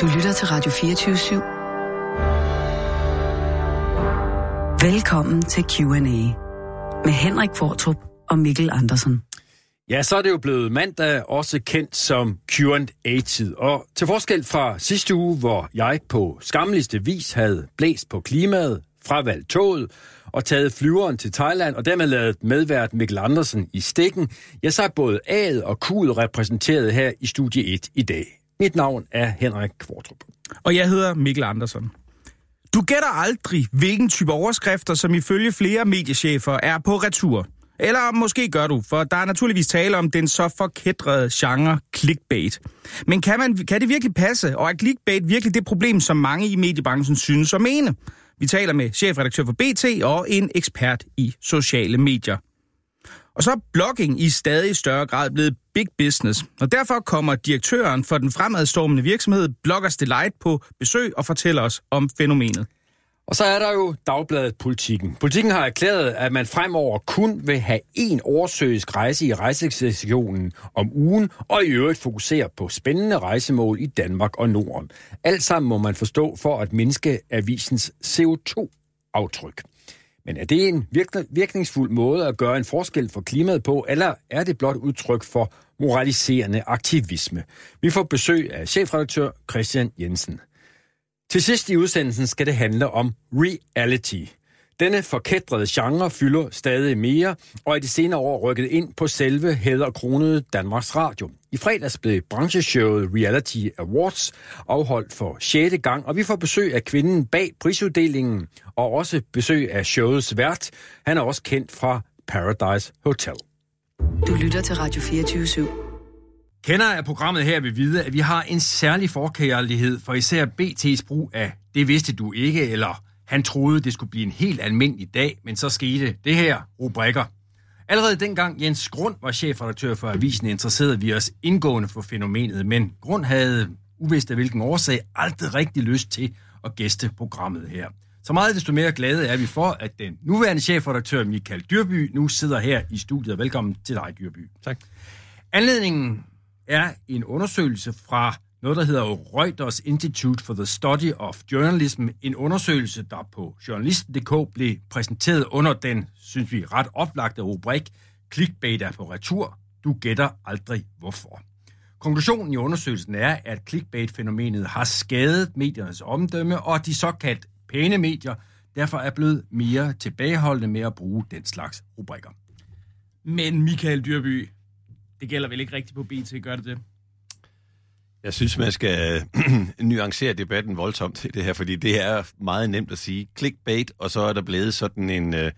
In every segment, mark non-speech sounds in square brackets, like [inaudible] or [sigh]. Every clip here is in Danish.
Du lytter til Radio 24 /7. Velkommen til Q&A med Henrik Fortrup og Mikkel Andersen. Ja, så er det jo blevet mandag, også kendt som Q&A-tid. Og til forskel fra sidste uge, hvor jeg på skamligste vis havde blæst på klimaet, fravalgt toget og taget flyveren til Thailand, og dermed lavet medvært Mikkel Andersen i stikken, jeg så er både A'et og Q'et repræsenteret her i Studie 1 i dag. Mit navn er Henrik Kvartrup. Og jeg hedder Mikkel Andersen. Du gætter aldrig, hvilken type overskrifter, som ifølge flere mediechefer er på retur. Eller måske gør du, for der er naturligvis tale om den så forkædrede genre clickbait. Men kan, man, kan det virkelig passe, og er clickbait virkelig det problem, som mange i mediebranchen synes at mene? Vi taler med chefredaktør for BT og en ekspert i sociale medier. Og så er blogging i stadig større grad blevet big business, og derfor kommer direktøren for den fremadstormende virksomhed Bloggers Delight på besøg og fortæller os om fænomenet. Og så er der jo dagbladet Politikken. Politikken har erklæret, at man fremover kun vil have én oversøgisk rejse i rejsesektionen om ugen, og i øvrigt fokusere på spændende rejsemål i Danmark og Norden. Alt sammen må man forstå for at mindske avisens CO2-aftryk. Men er det en virkningsfuld måde at gøre en forskel for klimaet på, eller er det blot udtryk for moraliserende aktivisme? Vi får besøg af chefredaktør Christian Jensen. Til sidst i udsendelsen skal det handle om reality. Denne forkædrede genre fylder stadig mere, og i de senere år rykket ind på selve hæderkronede Danmarks Radio. I fredags blev brancheshowet Reality Awards afholdt for 6. gang, og vi får besøg af kvinden bag prisuddelingen, og også besøg af showets vært. Han er også kendt fra Paradise Hotel. Du lytter til Radio 24 /7. Kender af programmet her vil vide, at vi har en særlig forkærlighed for især BT's brug af det vidste du ikke, eller han troede, det skulle blive en helt almindelig dag, men så skete det her rubrikker. Allerede dengang Jens Grund var chefredaktør for avisen, interesserede vi os indgående for fænomenet, men Grund havde, uvist af hvilken årsag, aldrig rigtig lyst til at gæste programmet her. Så meget desto mere glade er vi for, at den nuværende chefredaktør Michael Dyrby nu sidder her i studiet. Velkommen til dig, Dyrby. Tak. Anledningen er en undersøgelse fra noget, der hedder Reuters Institute for the Study of Journalism. En undersøgelse, der på journalisten.dk blev præsenteret under den, synes vi, ret oplagte rubrik Clickbait er på retur. Du gætter aldrig hvorfor. Konklusionen i undersøgelsen er, at clickbait-fænomenet har skadet mediernes omdømme, og de såkaldt pæne medier derfor er blevet mere tilbageholdende med at bruge den slags rubrikker. Men Michael Dyrby, det gælder vel ikke rigtigt på BT, gør det det? Jeg synes, man skal [clears throat] nuancere debatten voldsomt i det her, fordi det er meget nemt at sige clickbait, og så er der blevet sådan en øh,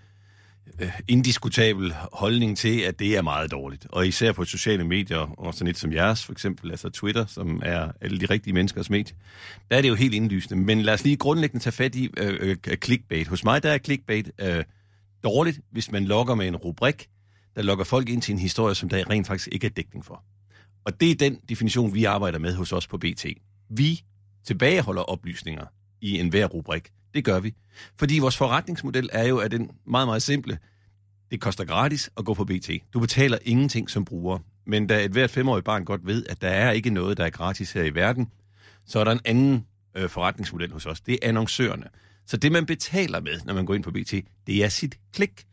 øh indiskutabel holdning til, at det er meget dårligt. Og især på sociale medier, og sådan et som jeres, for eksempel, altså Twitter, som er alle de rigtige menneskers medie, der er det jo helt indlysende. Men lad os lige grundlæggende tage fat i øh, øh, øh clickbait. Hos mig der er clickbait øh, dårligt, hvis man logger med en rubrik, der lokker folk ind til en historie, som der rent faktisk ikke er dækning for. Og det er den definition, vi arbejder med hos os på BT. Vi tilbageholder oplysninger i enhver rubrik. Det gør vi. Fordi vores forretningsmodel er jo af den meget, meget simple. Det koster gratis at gå på BT. Du betaler ingenting som bruger. Men da et hvert femårigt barn godt ved, at der er ikke noget, der er gratis her i verden, så er der en anden øh, forretningsmodel hos os. Det er annoncørerne. Så det, man betaler med, når man går ind på BT, det er sit klik.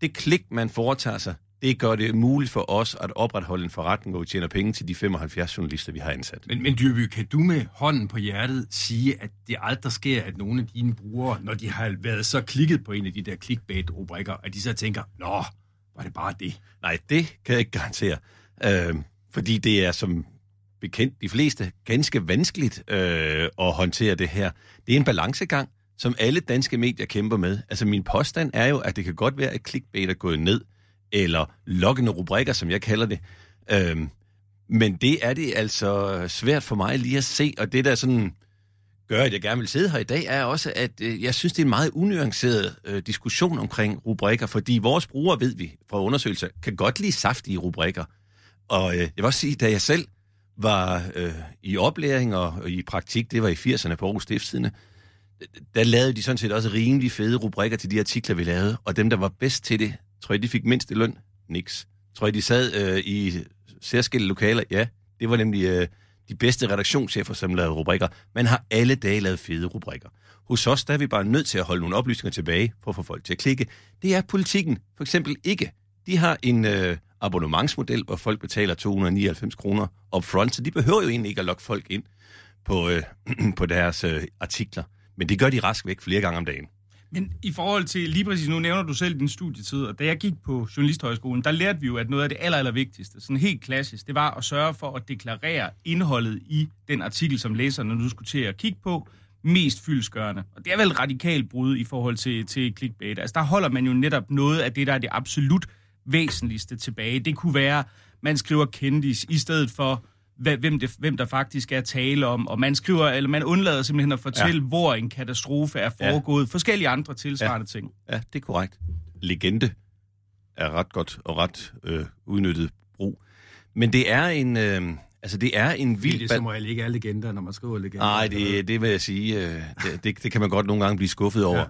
Det klik, man foretager sig, det gør det muligt for os at opretholde en forretning, hvor vi tjener penge til de 75 journalister, vi har ansat. Men, men Dyrby, kan du med hånden på hjertet sige, at det aldrig sker, at nogle af dine brugere, når de har været så klikket på en af de der clickbait-rubrikker, at de så tænker, nå, var det bare det? Nej, det kan jeg ikke garantere. Øh, fordi det er som bekendt de fleste ganske vanskeligt øh, at håndtere det her. Det er en balancegang, som alle danske medier kæmper med. Altså min påstand er jo, at det kan godt være, at clickbait er gået ned, eller lokkende rubrikker, som jeg kalder det. Øhm, men det er det altså svært for mig lige at se, og det der sådan gør, at jeg gerne vil sidde her i dag, er også, at øh, jeg synes, det er en meget unuanceret øh, diskussion omkring rubrikker, fordi vores brugere, ved vi fra undersøgelser, kan godt lide saftige rubrikker. Og øh, jeg vil også sige, da jeg selv var øh, i oplæring og, og i praktik, det var i 80'erne på Aarhus Stiftstidende, øh, der lavede de sådan set også rimelig fede rubrikker til de artikler, vi lavede, og dem, der var bedst til det, Tror I, de fik mindst i løn? Niks. Tror I, de sad øh, i særskilte lokaler? Ja, det var nemlig øh, de bedste redaktionschefer, som lavede rubrikker. Man har alle dage lavet fede rubrikker. Hos os der er vi bare nødt til at holde nogle oplysninger tilbage for at få folk til at klikke. Det er politikken for eksempel ikke. De har en øh, abonnementsmodel, hvor folk betaler 299 kroner upfront, så de behøver jo egentlig ikke at lokke folk ind på, øh, [clears throat] på deres øh, artikler. Men det gør de rask væk flere gange om dagen. Men i forhold til, lige præcis nu nævner du selv din studietid, og da jeg gik på Journalisthøjskolen, der lærte vi jo, at noget af det aller, aller vigtigste, sådan helt klassisk, det var at sørge for at deklarere indholdet i den artikel, som læserne nu skulle til at kigge på, mest fyldsgørende. Og det er vel et radikalt brud i forhold til, til clickbait. Altså der holder man jo netop noget af det, der er det absolut væsentligste tilbage. Det kunne være, man skriver kendis i stedet for hvem, det, hvem der faktisk er tale om, og man skriver, eller man undlader simpelthen at fortælle, ja. hvor en katastrofe er foregået. Ja. Forskellige andre tilsvarende ja. ting. Ja, det er korrekt. Legende er ret godt og ret øh, udnyttet brug. Men det er en... Øh, altså, det er en vild... Det er som regel ikke er legender, når man skriver legender. Nej, det, det vil jeg sige. Øh, det, det, det kan man godt nogle gange blive skuffet over.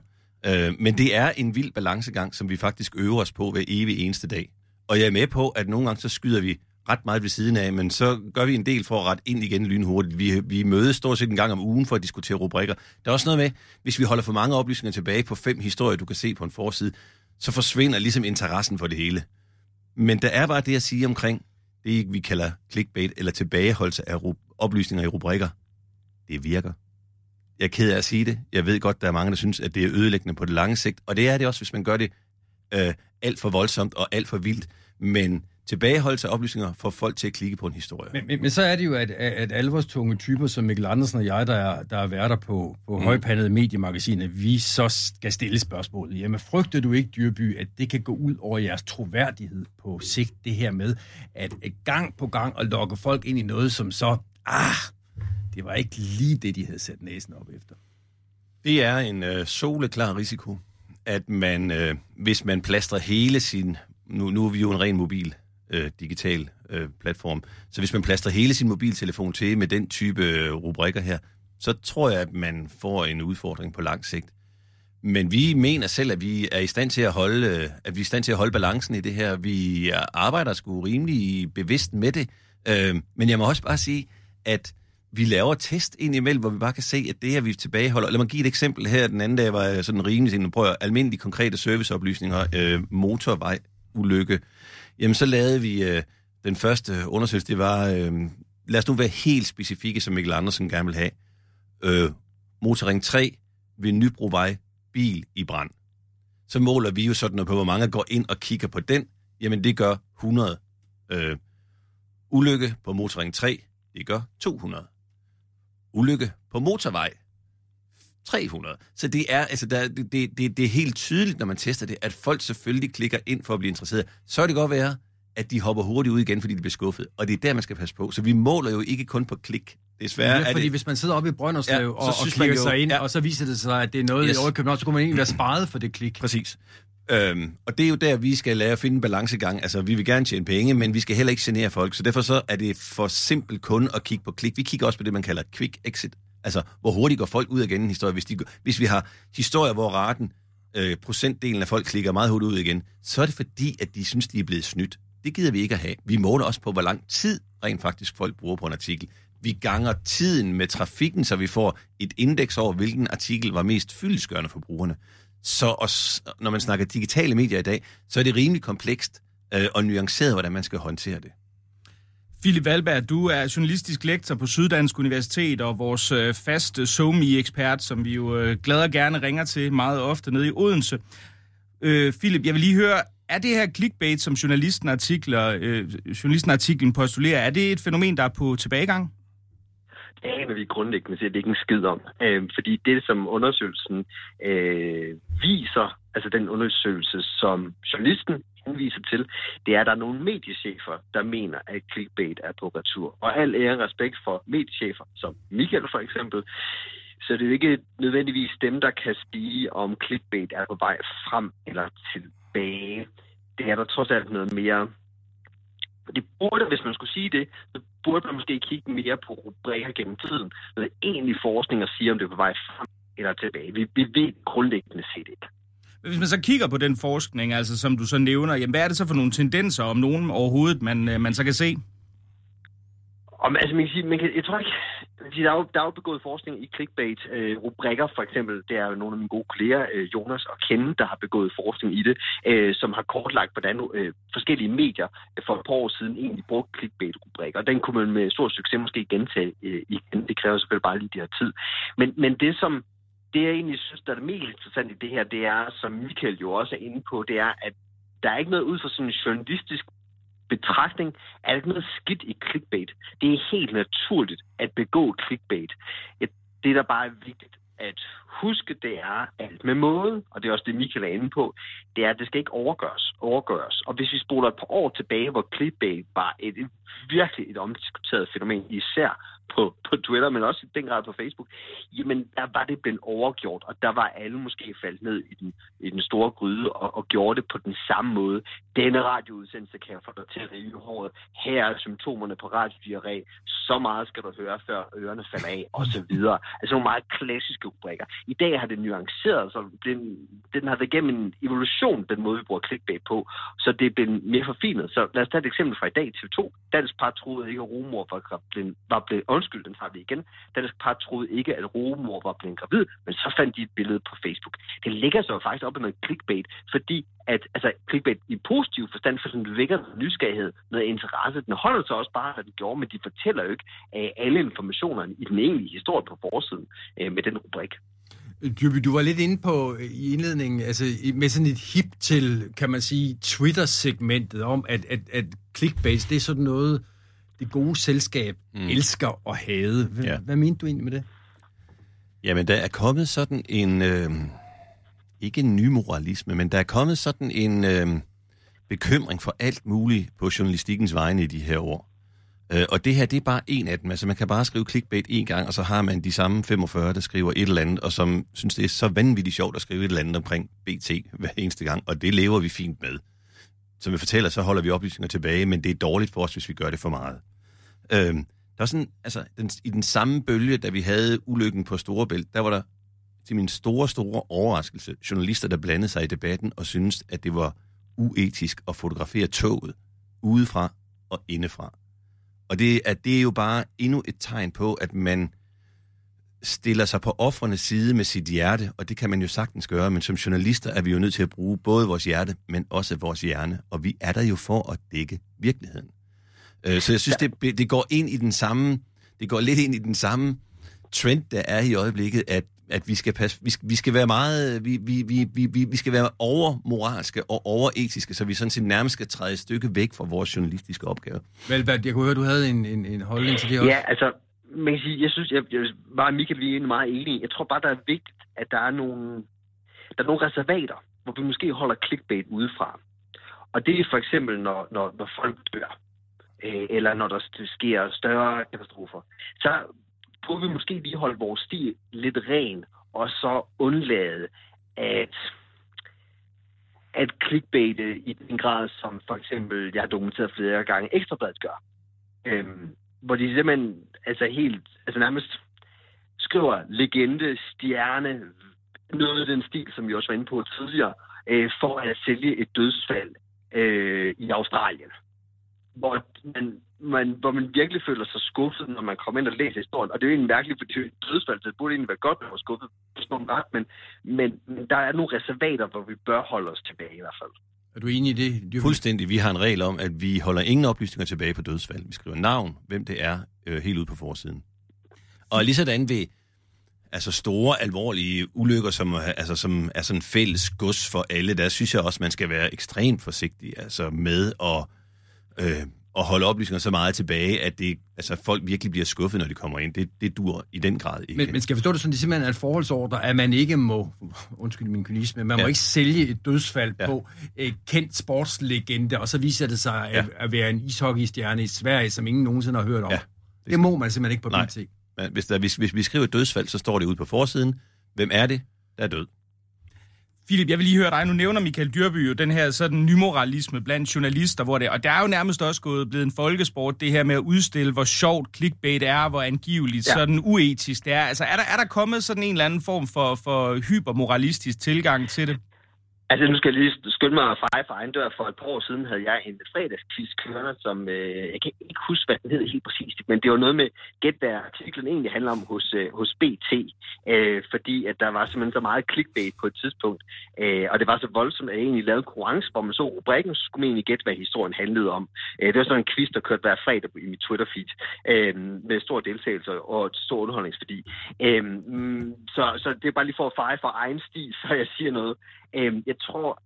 Ja. Øh, men det er en vild balancegang, som vi faktisk øver os på hver evig eneste dag. Og jeg er med på, at nogle gange så skyder vi ret meget ved siden af, men så gør vi en del for at rette ind igen lynhurtigt. Vi, vi mødes stort set en gang om ugen for at diskutere rubrikker. Der er også noget med, hvis vi holder for mange oplysninger tilbage på fem historier, du kan se på en forside, så forsvinder ligesom interessen for det hele. Men der er bare det at sige omkring det, vi kalder clickbait, eller tilbageholdelse af oplysninger i rubrikker. Det virker. Jeg er ked af at sige det. Jeg ved godt, der er mange, der synes, at det er ødelæggende på det lange sigt, og det er det også, hvis man gør det øh, alt for voldsomt og alt for vildt. Men tilbageholdelse af oplysninger for folk til at klikke på en historie. Men, men, men så er det jo, at, at alvorstunge typer som Mikkel Andersen og jeg, der er, der er værter på, på mm. højpandede mediemagasiner, vi så skal stille spørgsmålet. Jamen, frygter du ikke, Dyrby, at det kan gå ud over jeres troværdighed på sigt, det her med, at gang på gang at lokke folk ind i noget, som så, ah, det var ikke lige det, de havde sat næsen op efter. Det er en øh, soleklar risiko, at man, øh, hvis man plaster hele sin, nu, nu er vi jo en ren mobil øh, digital øh, platform. Så hvis man plaster hele sin mobiltelefon til med den type øh, rubrikker her, så tror jeg, at man får en udfordring på lang sigt. Men vi mener selv, at vi er i stand til at holde, øh, at vi er i stand til at holde balancen i det her. Vi arbejder sgu rimelig bevidst med det. Øh, men jeg må også bare sige, at vi laver test ind imellem, hvor vi bare kan se, at det her, vi tilbageholder. Lad mig give et eksempel her. Den anden dag var jeg sådan rimelig sådan, prøver almindelige konkrete serviceoplysninger, øh, motorvej, ulykke, Jamen, så lavede vi øh, den første undersøgelse, det var, øh, lad os nu være helt specifikke, som Mikkel Andersen gerne vil have. Øh, motorring 3 ved Nybrovej, bil i brand. Så måler vi jo sådan på, hvor mange går ind og kigger på den. Jamen, det gør 100. Øh, ulykke på motorring 3, det gør 200. Ulykke på motorvej, 300. Så det er, altså, der, det, det, det er helt tydeligt, når man tester det, at folk selvfølgelig klikker ind for at blive interesseret. Så er det godt være, at de hopper hurtigt ud igen, fordi de bliver skuffet. Og det er der, man skal passe på. Så vi måler jo ikke kun på klik. Desværre ja, fordi det... hvis man sidder oppe i Brønderslev ja, og, og klikker jo, sig ind, ja. og så viser det sig, at det er noget yes. i København, så kunne man egentlig være sparet for det klik. Præcis. Øhm, og det er jo der, vi skal lære at finde en balancegang. Altså, vi vil gerne tjene penge, men vi skal heller ikke genere folk. Så derfor så er det for simpelt kun at kigge på klik. Vi kigger også på det, man kalder quick exit. Altså, hvor hurtigt går folk ud igen en historie. Hvis, de, hvis vi har historier, hvor raten, øh, procentdelen af folk klikker meget hurtigt ud igen, så er det fordi, at de synes, de er blevet snydt. Det gider vi ikke at have. Vi måler også på, hvor lang tid rent faktisk folk bruger på en artikel. Vi ganger tiden med trafikken, så vi får et indeks over, hvilken artikel var mest fyldesgørende for brugerne. Så også, når man snakker digitale medier i dag, så er det rimelig komplekst øh, og nuanceret, hvordan man skal håndtere det. Philip Valberg, du er journalistisk lektor på Syddansk Universitet og vores øh, faste øh, SOMI-ekspert, som vi jo øh, glad og gerne ringer til meget ofte nede i Odense. Øh, Philip, jeg vil lige høre, er det her clickbait, som journalisten, artikler, øh, journalisten artiklen postulerer, er det et fænomen, der er på tilbagegang? Det aner vi grundlæggende set ikke en skid om. Øh, fordi det, som undersøgelsen øh, viser, altså den undersøgelse, som journalisten henviser til, det er, at der er nogle mediechefer, der mener, at clickbait er på retur. Og al ære respekt for mediechefer, som Michael for eksempel, så det er jo ikke nødvendigvis dem, der kan sige, om clickbait er på vej frem eller tilbage. Det er der trods alt noget mere det burde, hvis man skulle sige det, så burde man måske kigge mere på rubrikker gennem tiden. Noget egentlig forskning at sige, om det er på vej frem eller tilbage. Vi, vi ved grundlæggende set ikke. Hvis man så kigger på den forskning, altså som du så nævner, jamen, hvad er det så for nogle tendenser, om nogen overhovedet, man, øh, man så kan se? Om, altså, man kan sige, man kan, jeg tror ikke, der er, jo, der er jo begået forskning i clickbait-rubrikker, øh, for eksempel. Det er jo nogle af mine gode kolleger, øh, Jonas og Ken, der har begået forskning i det, øh, som har kortlagt, hvordan øh, forskellige medier øh, for et par år siden egentlig brugte clickbait-rubrikker. Og den kunne man med stor succes måske gentage øh, igen. Det kræver selvfølgelig bare lige de her tid. Men, men det, som det, jeg egentlig synes, der er det mest interessant i det her, det er, som Michael jo også er inde på, det er, at der er ikke noget ud fra sådan en journalistisk betragtning er der ikke noget skidt i clickbait. Det er helt naturligt at begå clickbait. Det, der bare er vigtigt at huske, det er alt med måde, og det er også det, Michael er inde på, det er, at det skal ikke overgøres. overgøres. Og hvis vi spoler et par år tilbage, hvor clickbait var et, et virkelig et omdiskuteret fænomen, især på, på Twitter, men også i den grad på Facebook, jamen der var det blevet overgjort, og der var alle måske faldt ned i den, i den store gryde og, og gjorde det på den samme måde. Denne radioudsendelse kan jeg få dig til at rive håret. Her er symptomerne på radiodiarré. Så meget skal du høre, før ørerne falder af, og så videre. Altså nogle meget klassiske rubrikker. I dag har det nuanceret, så den, den har været igennem en evolution, den måde, vi bruger clickbait på, så det er blevet mere forfinet. Så lad os tage et eksempel fra i dag, TV2. Dansk par troede ikke, at rumor var blevet, var blevet undskyld, den tager vi igen. Dansk par troede ikke, at rumor var blevet gravid, men så fandt de et billede på Facebook. Det ligger så faktisk op i noget clickbait, fordi at altså, clickbait i positiv forstand, for den vækker nysgerrighed, noget interesse. Den holder så også bare, hvad den gjorde, men de fortæller jo ikke uh, alle informationerne i den egentlige historie på forsiden uh, med den rubrik. Dyrby, du var lidt inde på øh, i indledningen, altså med sådan et hip til, kan man sige, Twitter-segmentet om, at, at, at clickbait, det er sådan noget, det gode selskab mm. elsker at hade. Hvad, ja. hvad mente du egentlig med det? Jamen, der er kommet sådan en, øh, ikke en ny moralisme, men der er kommet sådan en øh, bekymring for alt muligt på journalistikkens vegne i de her år. Øh, og det her, det er bare en af dem. Altså, man kan bare skrive clickbait en gang, og så har man de samme 45, der skriver et eller andet, og som synes, det er så vanvittigt sjovt at skrive et eller andet omkring BT hver eneste gang, og det lever vi fint med. Som vi fortæller, så holder vi oplysninger tilbage, men det er dårligt for os, hvis vi gør det for meget. Øhm, der var sådan, altså, den, i den samme bølge, da vi havde ulykken på Storebælt, der var der til min store, store overraskelse journalister, der blandede sig i debatten og syntes, at det var uetisk at fotografere toget udefra og indefra. Og det at det er jo bare endnu et tegn på, at man stiller sig på offrenes side med sit hjerte, og det kan man jo sagtens gøre, men som journalister er vi jo nødt til at bruge både vores hjerte, men også vores hjerne, og vi er der jo for at dække virkeligheden. Øh, så jeg synes, ja. det, det går ind i den samme, det går lidt ind i den samme trend, der er i øjeblikket, at at vi skal, passe, vi skal, vi skal være meget, vi, vi, vi, vi, vi skal være overmoralske og overetiske, så vi sådan set nærmest skal træde et stykke væk fra vores journalistiske opgave. Vel, jeg kunne høre, du havde en, en, en holdning til det også. Ja, altså, man kan sige, jeg synes, jeg, jeg var Michael vi er meget enige. Jeg tror bare, der er vigtigt, at der er nogle, der er nogle reservater, hvor vi måske holder clickbait udefra. Og det er for eksempel, når, når, når folk dør, øh, eller når der sker større katastrofer. Så prøver vi måske lige holde vores stil lidt ren, og så undlade at at clickbaite i den grad, som for eksempel, jeg har dokumenteret flere gange, Ekstrabladet gør. Øhm, hvor de simpelthen altså helt, altså nærmest skriver legende, stjerne, noget af den stil, som vi også var inde på tidligere, øh, for at sælge et dødsfald øh, i Australien. Hvor man man, hvor man virkelig føler sig skuffet, når man kommer ind og læser historien. Og det er jo egentlig mærkeligt, for det dødsfald, det burde egentlig være godt, at man var skuffet på sådan ret, men, men, men der er nogle reservater, hvor vi bør holde os tilbage i hvert fald. Er du enig i det? Du... Fuldstændig. Vi har en regel om, at vi holder ingen oplysninger tilbage på dødsfald. Vi skriver navn, hvem det er, øh, helt ud på forsiden. Og lige sådan ved altså store, alvorlige ulykker, som, altså, som er sådan fælles gods for alle, der synes jeg også, man skal være ekstremt forsigtig altså med at øh, at holde oplysninger så meget tilbage, at det, altså, folk virkelig bliver skuffet, når de kommer ind. Det, det dur i den grad ikke. Men, men skal jeg forstå det sådan, det simpelthen er et forholdsordre, at man ikke må, [laughs] undskyld min kynisme, man ja. må ikke sælge et dødsfald ja. på et kendt sportslegende, og så viser det sig ja. at, at være en ishockeystjerne i Sverige, som ingen nogensinde har hørt om. Ja, det, det må man simpelthen ikke på Nej. BT. Men hvis, der, hvis, hvis vi skriver et dødsfald, så står det ude på forsiden. Hvem er det, der er død? Philip, jeg vil lige høre dig. Nu nævner Michael Dyrby jo den her sådan nymoralisme blandt journalister, hvor det, og der er jo nærmest også gået blevet en folkesport, det her med at udstille, hvor sjovt clickbait er, hvor angiveligt ja. sådan uetisk det er. Altså, er der, er der kommet sådan en eller anden form for, for hypermoralistisk tilgang til det? Altså, nu skal jeg lige skynde mig at feje for egen dør. For et par år siden havde jeg en fredagsquiz kørende, som øh, jeg kan ikke huske, hvad den hed helt præcist, men det var noget med gæt, hvad artiklen egentlig handler om hos, øh, hos BT, øh, fordi at der var simpelthen så meget clickbait på et tidspunkt, øh, og det var så voldsomt, at jeg egentlig lavede en konkurrence, hvor man så rubrikken, så skulle man egentlig gætte, hvad historien handlede om. Øh, det var sådan en quiz, der kørte hver fredag i mit Twitter-feed, øh, med stor deltagelse og stor underholdningsværdi. Øh, mm, så, så det er bare lige for at feje for egen sti, [laughs] så jeg siger noget. Øh, jeg tror,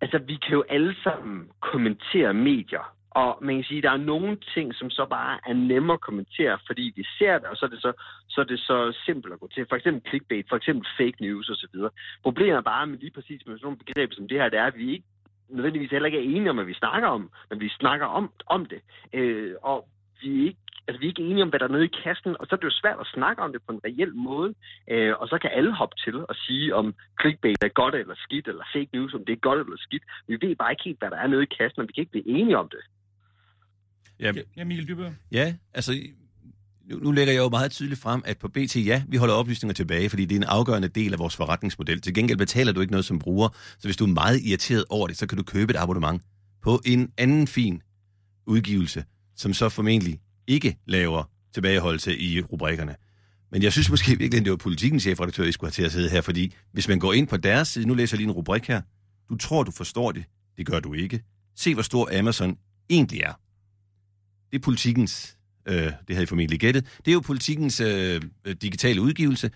altså vi kan jo alle sammen kommentere medier, og man kan sige, at der er nogle ting, som så bare er nemmere at kommentere, fordi vi ser det, og så er det så, så, er det så simpelt at gå til. For eksempel clickbait, for eksempel fake news osv. Problemet er bare med lige præcis med sådan nogle begreber som det her, det er, at vi ikke nødvendigvis heller ikke er enige om, hvad vi snakker om, men vi snakker om, om det. Øh, og vi er ikke altså, vi er ikke enige om, hvad der er nede i kassen, og så er det jo svært at snakke om det på en reel måde. Øh, og så kan alle hoppe til og sige, om clickbait er godt eller skidt, eller fake news, om det er godt eller skidt. Vi ved bare ikke helt, hvad der er nede i kassen, og vi kan ikke blive enige om det. Ja, ja Michael Dybø. Ja, altså nu, nu lægger jeg jo meget tydeligt frem, at på BT, ja, vi holder oplysninger tilbage, fordi det er en afgørende del af vores forretningsmodel. Til gengæld betaler du ikke noget som bruger, så hvis du er meget irriteret over det, så kan du købe et abonnement på en anden fin udgivelse, som så formentlig ikke laver tilbageholdelse i rubrikkerne. Men jeg synes måske virkelig, at det var politikens chefredaktør, I skulle have til at sidde her, fordi hvis man går ind på deres side, nu læser jeg lige en rubrik her, du tror, du forstår det, det gør du ikke. Se, hvor stor Amazon egentlig er. Det er politikens, øh, det havde I formentlig gættet, det er jo politikens øh, digitale udgivelse,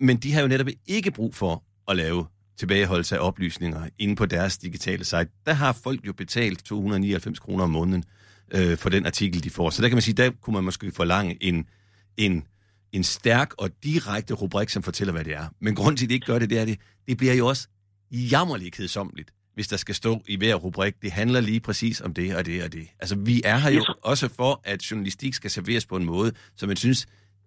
men de har jo netop ikke brug for at lave tilbageholdelse af oplysninger inde på deres digitale site. Der har folk jo betalt 299 kroner om måneden øh, for den artikel, de får. Så der kan man sige, der kunne man måske forlange en, en, en stærk og direkte rubrik, som fortæller, hvad det er. Men grund til, at de ikke gør det, det er, det, det bliver jo også jammerligt kedsomligt, hvis der skal stå i hver rubrik, det handler lige præcis om det og det og det. Altså, vi er her jo også for, at journalistik skal serveres på en måde, så man synes,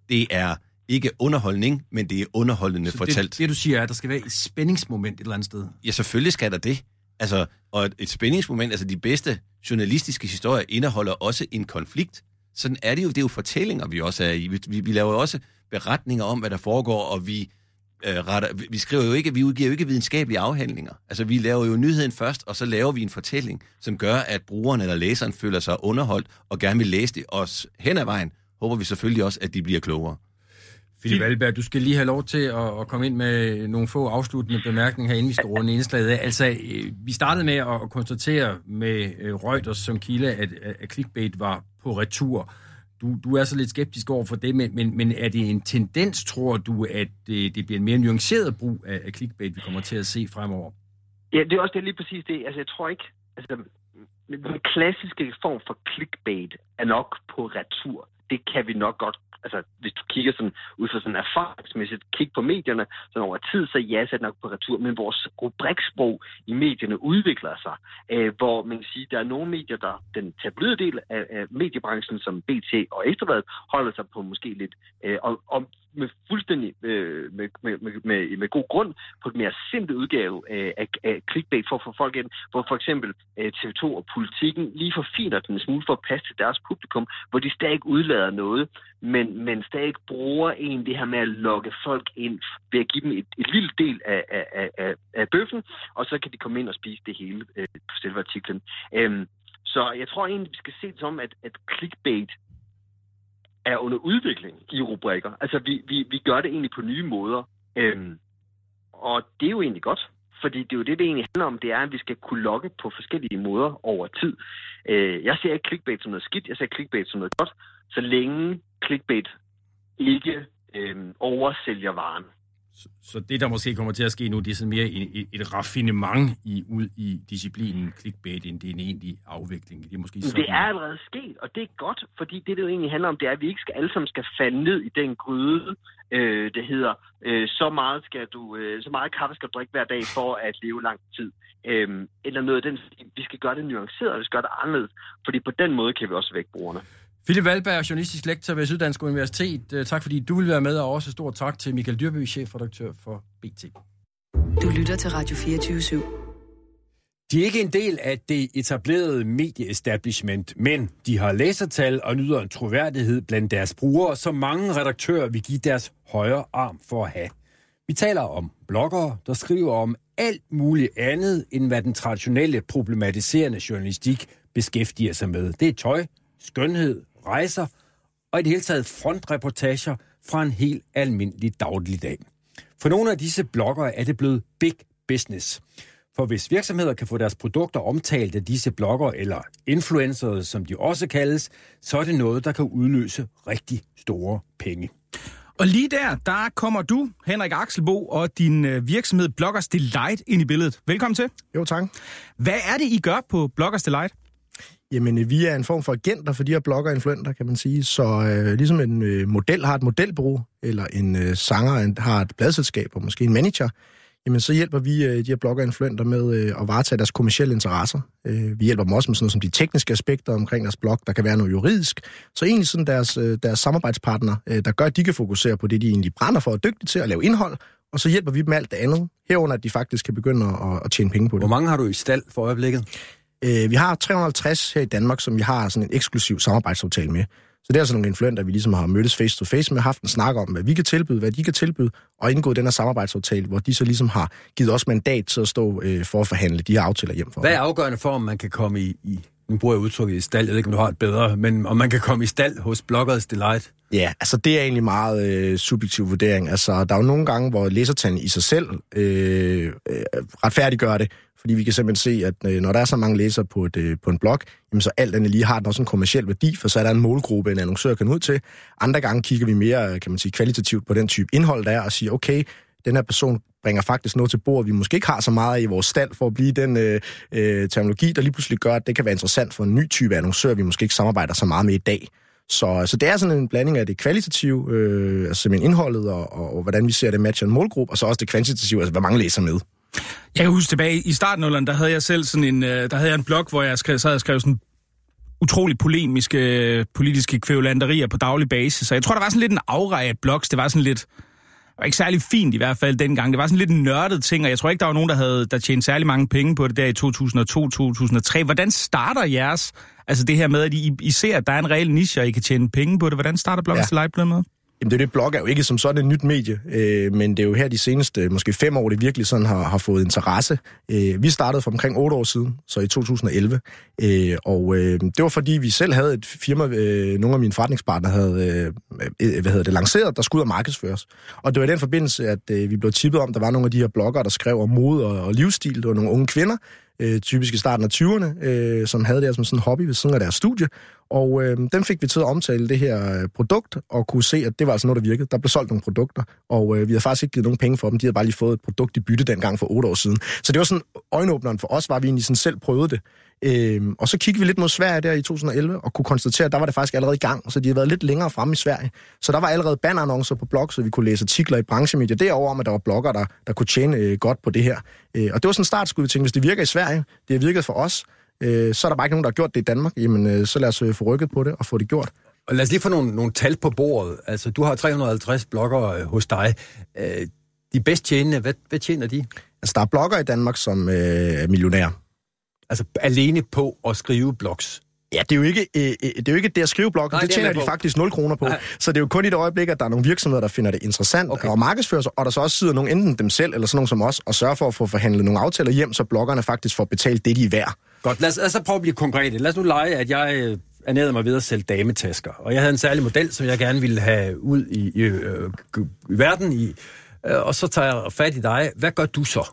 det er ikke underholdning, men det er underholdende så fortalt. Det, det, du siger er, at der skal være et spændingsmoment et eller andet sted. Ja, selvfølgelig skal der det. Altså, og et, et spændingsmoment, altså de bedste journalistiske historier indeholder også en konflikt. Sådan er det jo. Det er jo fortællinger, vi også er i. Vi, vi, vi laver jo også beretninger om, hvad der foregår, og vi, øh, retter, vi skriver jo ikke, vi udgiver jo ikke videnskabelige afhandlinger. Altså, vi laver jo nyheden først, og så laver vi en fortælling, som gør, at brugeren eller læseren føler sig underholdt og gerne vil læse det. Og hen ad vejen håber vi selvfølgelig også, at de bliver klogere. Philip Alberg, du skal lige have lov til at, at komme ind med nogle få afsluttende bemærkninger her, inden vi skal runde indslaget af. Altså, øh, vi startede med at konstatere med øh, Reuters som kilde, at, at clickbait var på retur. Du, du er så lidt skeptisk over for det, men, men, men er det en tendens, tror du, at det, det bliver en mere nuanceret brug af, af clickbait, vi kommer til at se fremover? Ja, det er også det lige præcis det. Altså, jeg tror ikke... Altså, den klassiske form for clickbait er nok på retur. Det kan vi nok godt altså, hvis du kigger sådan, ud fra sådan erfaringsmæssigt, kig på medierne, så over tid, så ja, så er det nok på retur, men vores rubriksprog i medierne udvikler sig, øh, hvor man kan sige, der er nogle medier, der den tabloide del af, af mediebranchen, som BT og Ekstrabladet, holder sig på måske lidt, øh, og, og med fuldstændig øh, med, med, med, med god grund på et mere simpelt udgave øh, af, af clickbait for at få folk ind, hvor for eksempel øh, TV2 og politikken lige forfiner den en smule for at passe til deres publikum, hvor de stadig udlader noget, men, men stadig bruger en det her med at lokke folk ind ved at give dem et, et lille del af, af, af, af bøffen, og så kan de komme ind og spise det hele øh, på selve artiklen. Øhm, så jeg tror egentlig, vi skal se det som, at, at clickbait er under udvikling i rubrikker. Altså, vi, vi, vi gør det egentlig på nye måder. Øhm, og det er jo egentlig godt, fordi det er jo det, det egentlig handler om, det er, at vi skal kunne logge på forskellige måder over tid. Øh, jeg ser ikke clickbait som noget skidt, jeg ser clickbait som noget godt, så længe clickbait ikke øh, oversælger varen. Så, så det, der måske kommer til at ske nu, det er sådan mere et, et raffinement i, ud i disciplinen clickbait, end det er en egentlig afvikling. Det er, måske sådan. det er allerede sket, og det er godt, fordi det, det jo egentlig handler om, det er, at vi ikke skal, alle sammen skal falde ned i den gryde, øh, det hedder, øh, så, meget skal du, øh, så meget kaffe skal du drikke hver dag for at leve lang tid. Øh, eller noget af den, vi skal gøre det nuanceret, og vi skal gøre det anderledes, fordi på den måde kan vi også vække brugerne. Philip Valberg, journalistisk lektor ved Syddansk Universitet. Øh, tak fordi du vil være med, og også stort tak til Michael Dyrby, chefredaktør for BT. Du lytter til Radio 24 /7. De er ikke en del af det etablerede medieestablishment, men de har læsertal og nyder en troværdighed blandt deres brugere, som mange redaktører vil give deres højre arm for at have. Vi taler om bloggere, der skriver om alt muligt andet, end hvad den traditionelle problematiserende journalistik beskæftiger sig med. Det er tøj, skønhed, rejser og i det hele taget frontreportager fra en helt almindelig dagligdag. For nogle af disse bloggere er det blevet big business. For hvis virksomheder kan få deres produkter omtalt af disse blogger eller influencers, som de også kaldes, så er det noget, der kan udløse rigtig store penge. Og lige der, der kommer du, Henrik Axelbo, og din øh, virksomhed Bloggers Delight ind i billedet. Velkommen til. Jo, tak. Hvad er det, I gør på Bloggers Delight? Jamen, øh, vi er en form for agenter for de her blogger og influenter, kan man sige. Så øh, ligesom en øh, model har et modelbureau, eller en øh, sanger har et pladselskab, og måske en manager, jamen så hjælper vi øh, de her blogger og influenter med øh, at varetage deres kommersielle interesser. Øh, vi hjælper dem også med sådan noget som de tekniske aspekter omkring deres blog. Der kan være noget juridisk. Så egentlig sådan deres, øh, deres samarbejdspartner, øh, der gør, at de kan fokusere på det, de egentlig brænder for og er dygtige til at lave indhold, og så hjælper vi dem med alt det andet, herunder at de faktisk kan begynde at, at tjene penge på det. Hvor mange har du i stald for øjeblikket? Øh, vi har 350 her i Danmark, som vi har sådan en eksklusiv samarbejdsaftale med. Så det er altså nogle influenter, vi ligesom har mødtes face to face med, haft en snak om, hvad vi kan tilbyde, hvad de kan tilbyde, og indgået den her samarbejdsaftale, hvor de så ligesom har givet os mandat til at stå øh, for at forhandle de her aftaler hjem for. Hvad er afgørende for, om man kan komme i, i nu bruger jeg udtrykket i stald, jeg ved ikke, om du har et bedre, men om man kan komme i stald hos Bloggers Delight? Ja, altså det er egentlig meget øh, subjektiv vurdering. Altså der er jo nogle gange, hvor læsertallene i sig selv øh, øh, retfærdiggør det, fordi vi kan simpelthen se, at øh, når der er så mange læsere på, et, øh, på en blog, jamen så alt andet lige har den også en kommersiel værdi, for så er der en målgruppe, en annoncør kan ud til. Andre gange kigger vi mere, øh, kan man sige, kvalitativt på den type indhold, der er, og siger, okay, den her person bringer faktisk noget til bord, vi måske ikke har så meget i vores stand for at blive den øh, øh, terminologi, der lige pludselig gør, at det kan være interessant for en ny type annoncør, vi måske ikke samarbejder så meget med i dag. Så, så det er sådan en blanding af det kvalitative, øh, altså simpelthen indholdet, og, og, og hvordan vi ser det matcher en målgruppe, og så også det kvantitative, altså hvor mange læser med. Jeg kan huske tilbage i starten af der havde jeg selv sådan en, øh, der havde jeg en blog, hvor jeg skrev, så havde jeg skrevet sådan utrolig polemiske øh, politiske kvævlanderier på daglig basis. Så jeg tror, der var sådan lidt en afrej af blogs. Det var sådan lidt, var ikke særlig fint i hvert fald dengang. Det var sådan lidt en nørdet ting, og jeg tror ikke, der var nogen, der havde der tjente særlig mange penge på det der i 2002-2003. Hvordan starter jeres, altså det her med, at I, I ser, at der er en reel niche, og I kan tjene penge på det. Hvordan starter Bloggers ja. Live måde? Jamen det det, blog er jo ikke som sådan et nyt medie, øh, men det er jo her de seneste, måske fem år, det virkelig sådan har, har fået interesse. Øh, vi startede for omkring otte år siden, så i 2011, øh, og øh, det var fordi vi selv havde et firma, øh, nogle af mine forretningspartnere havde øh, øh hvad hedder det, lanceret, der skulle ud og markedsføres. Og det var i den forbindelse, at øh, vi blev tippet om, der var nogle af de her bloggere, der skrev om mode og, og livsstil. Det var nogle unge kvinder, øh, typisk i starten af 20'erne, øh, som havde det som sådan en hobby ved siden af deres studie. Og øh, dem fik vi til at omtale det her øh, produkt, og kunne se, at det var altså noget, der virkede. Der blev solgt nogle produkter, og øh, vi havde faktisk ikke givet nogen penge for dem. De havde bare lige fået et produkt i bytte dengang for otte år siden. Så det var sådan, øjenåbneren for os var, at vi egentlig sådan selv prøvede det. Øhm, og så kiggede vi lidt mod Sverige der i 2011, og kunne konstatere, at der var det faktisk allerede i gang, så de havde været lidt længere fremme i Sverige. Så der var allerede bannerannoncer på blog, så vi kunne læse artikler i branchemedier derovre om, at der var blogger, der, der kunne tjene øh, godt på det her. Øh, og det var sådan en startskud, vi tænkte, hvis det virker i Sverige, det har virket for os, øh, så er der bare ikke nogen, der har gjort det i Danmark, jamen øh, så lad os øh, få rykket på det og få det gjort. Og lad os lige få nogle, nogle tal på bordet. Altså, du har 350 blogger øh, hos dig. Øh, de bedst tjenende, hvad, hvad tjener de? Altså, der er blogger i Danmark, som øh, er millionærer. Altså, alene på at skrive blogs? Ja, det er jo ikke, øh, det, er jo ikke det at skrive bloggen, det, det tjener de på. faktisk 0 kroner på. Nej. Så det er jo kun i det øjeblik, at der er nogle virksomheder, der finder det interessant okay. og markedsfører sig, og der så også sidder nogen, enten dem selv eller sådan nogen som os, og sørger for at få forhandlet nogle aftaler hjem, så bloggerne faktisk får betalt det, de er værd. Godt, lad os, lad os prøve at blive konkrete. Lad os nu lege, at jeg øh, ernærede mig ved at sælge dametasker, og jeg havde en særlig model, som jeg gerne ville have ud i, i, øh, i verden, i, øh, og så tager jeg fat i dig. Hvad gør du så?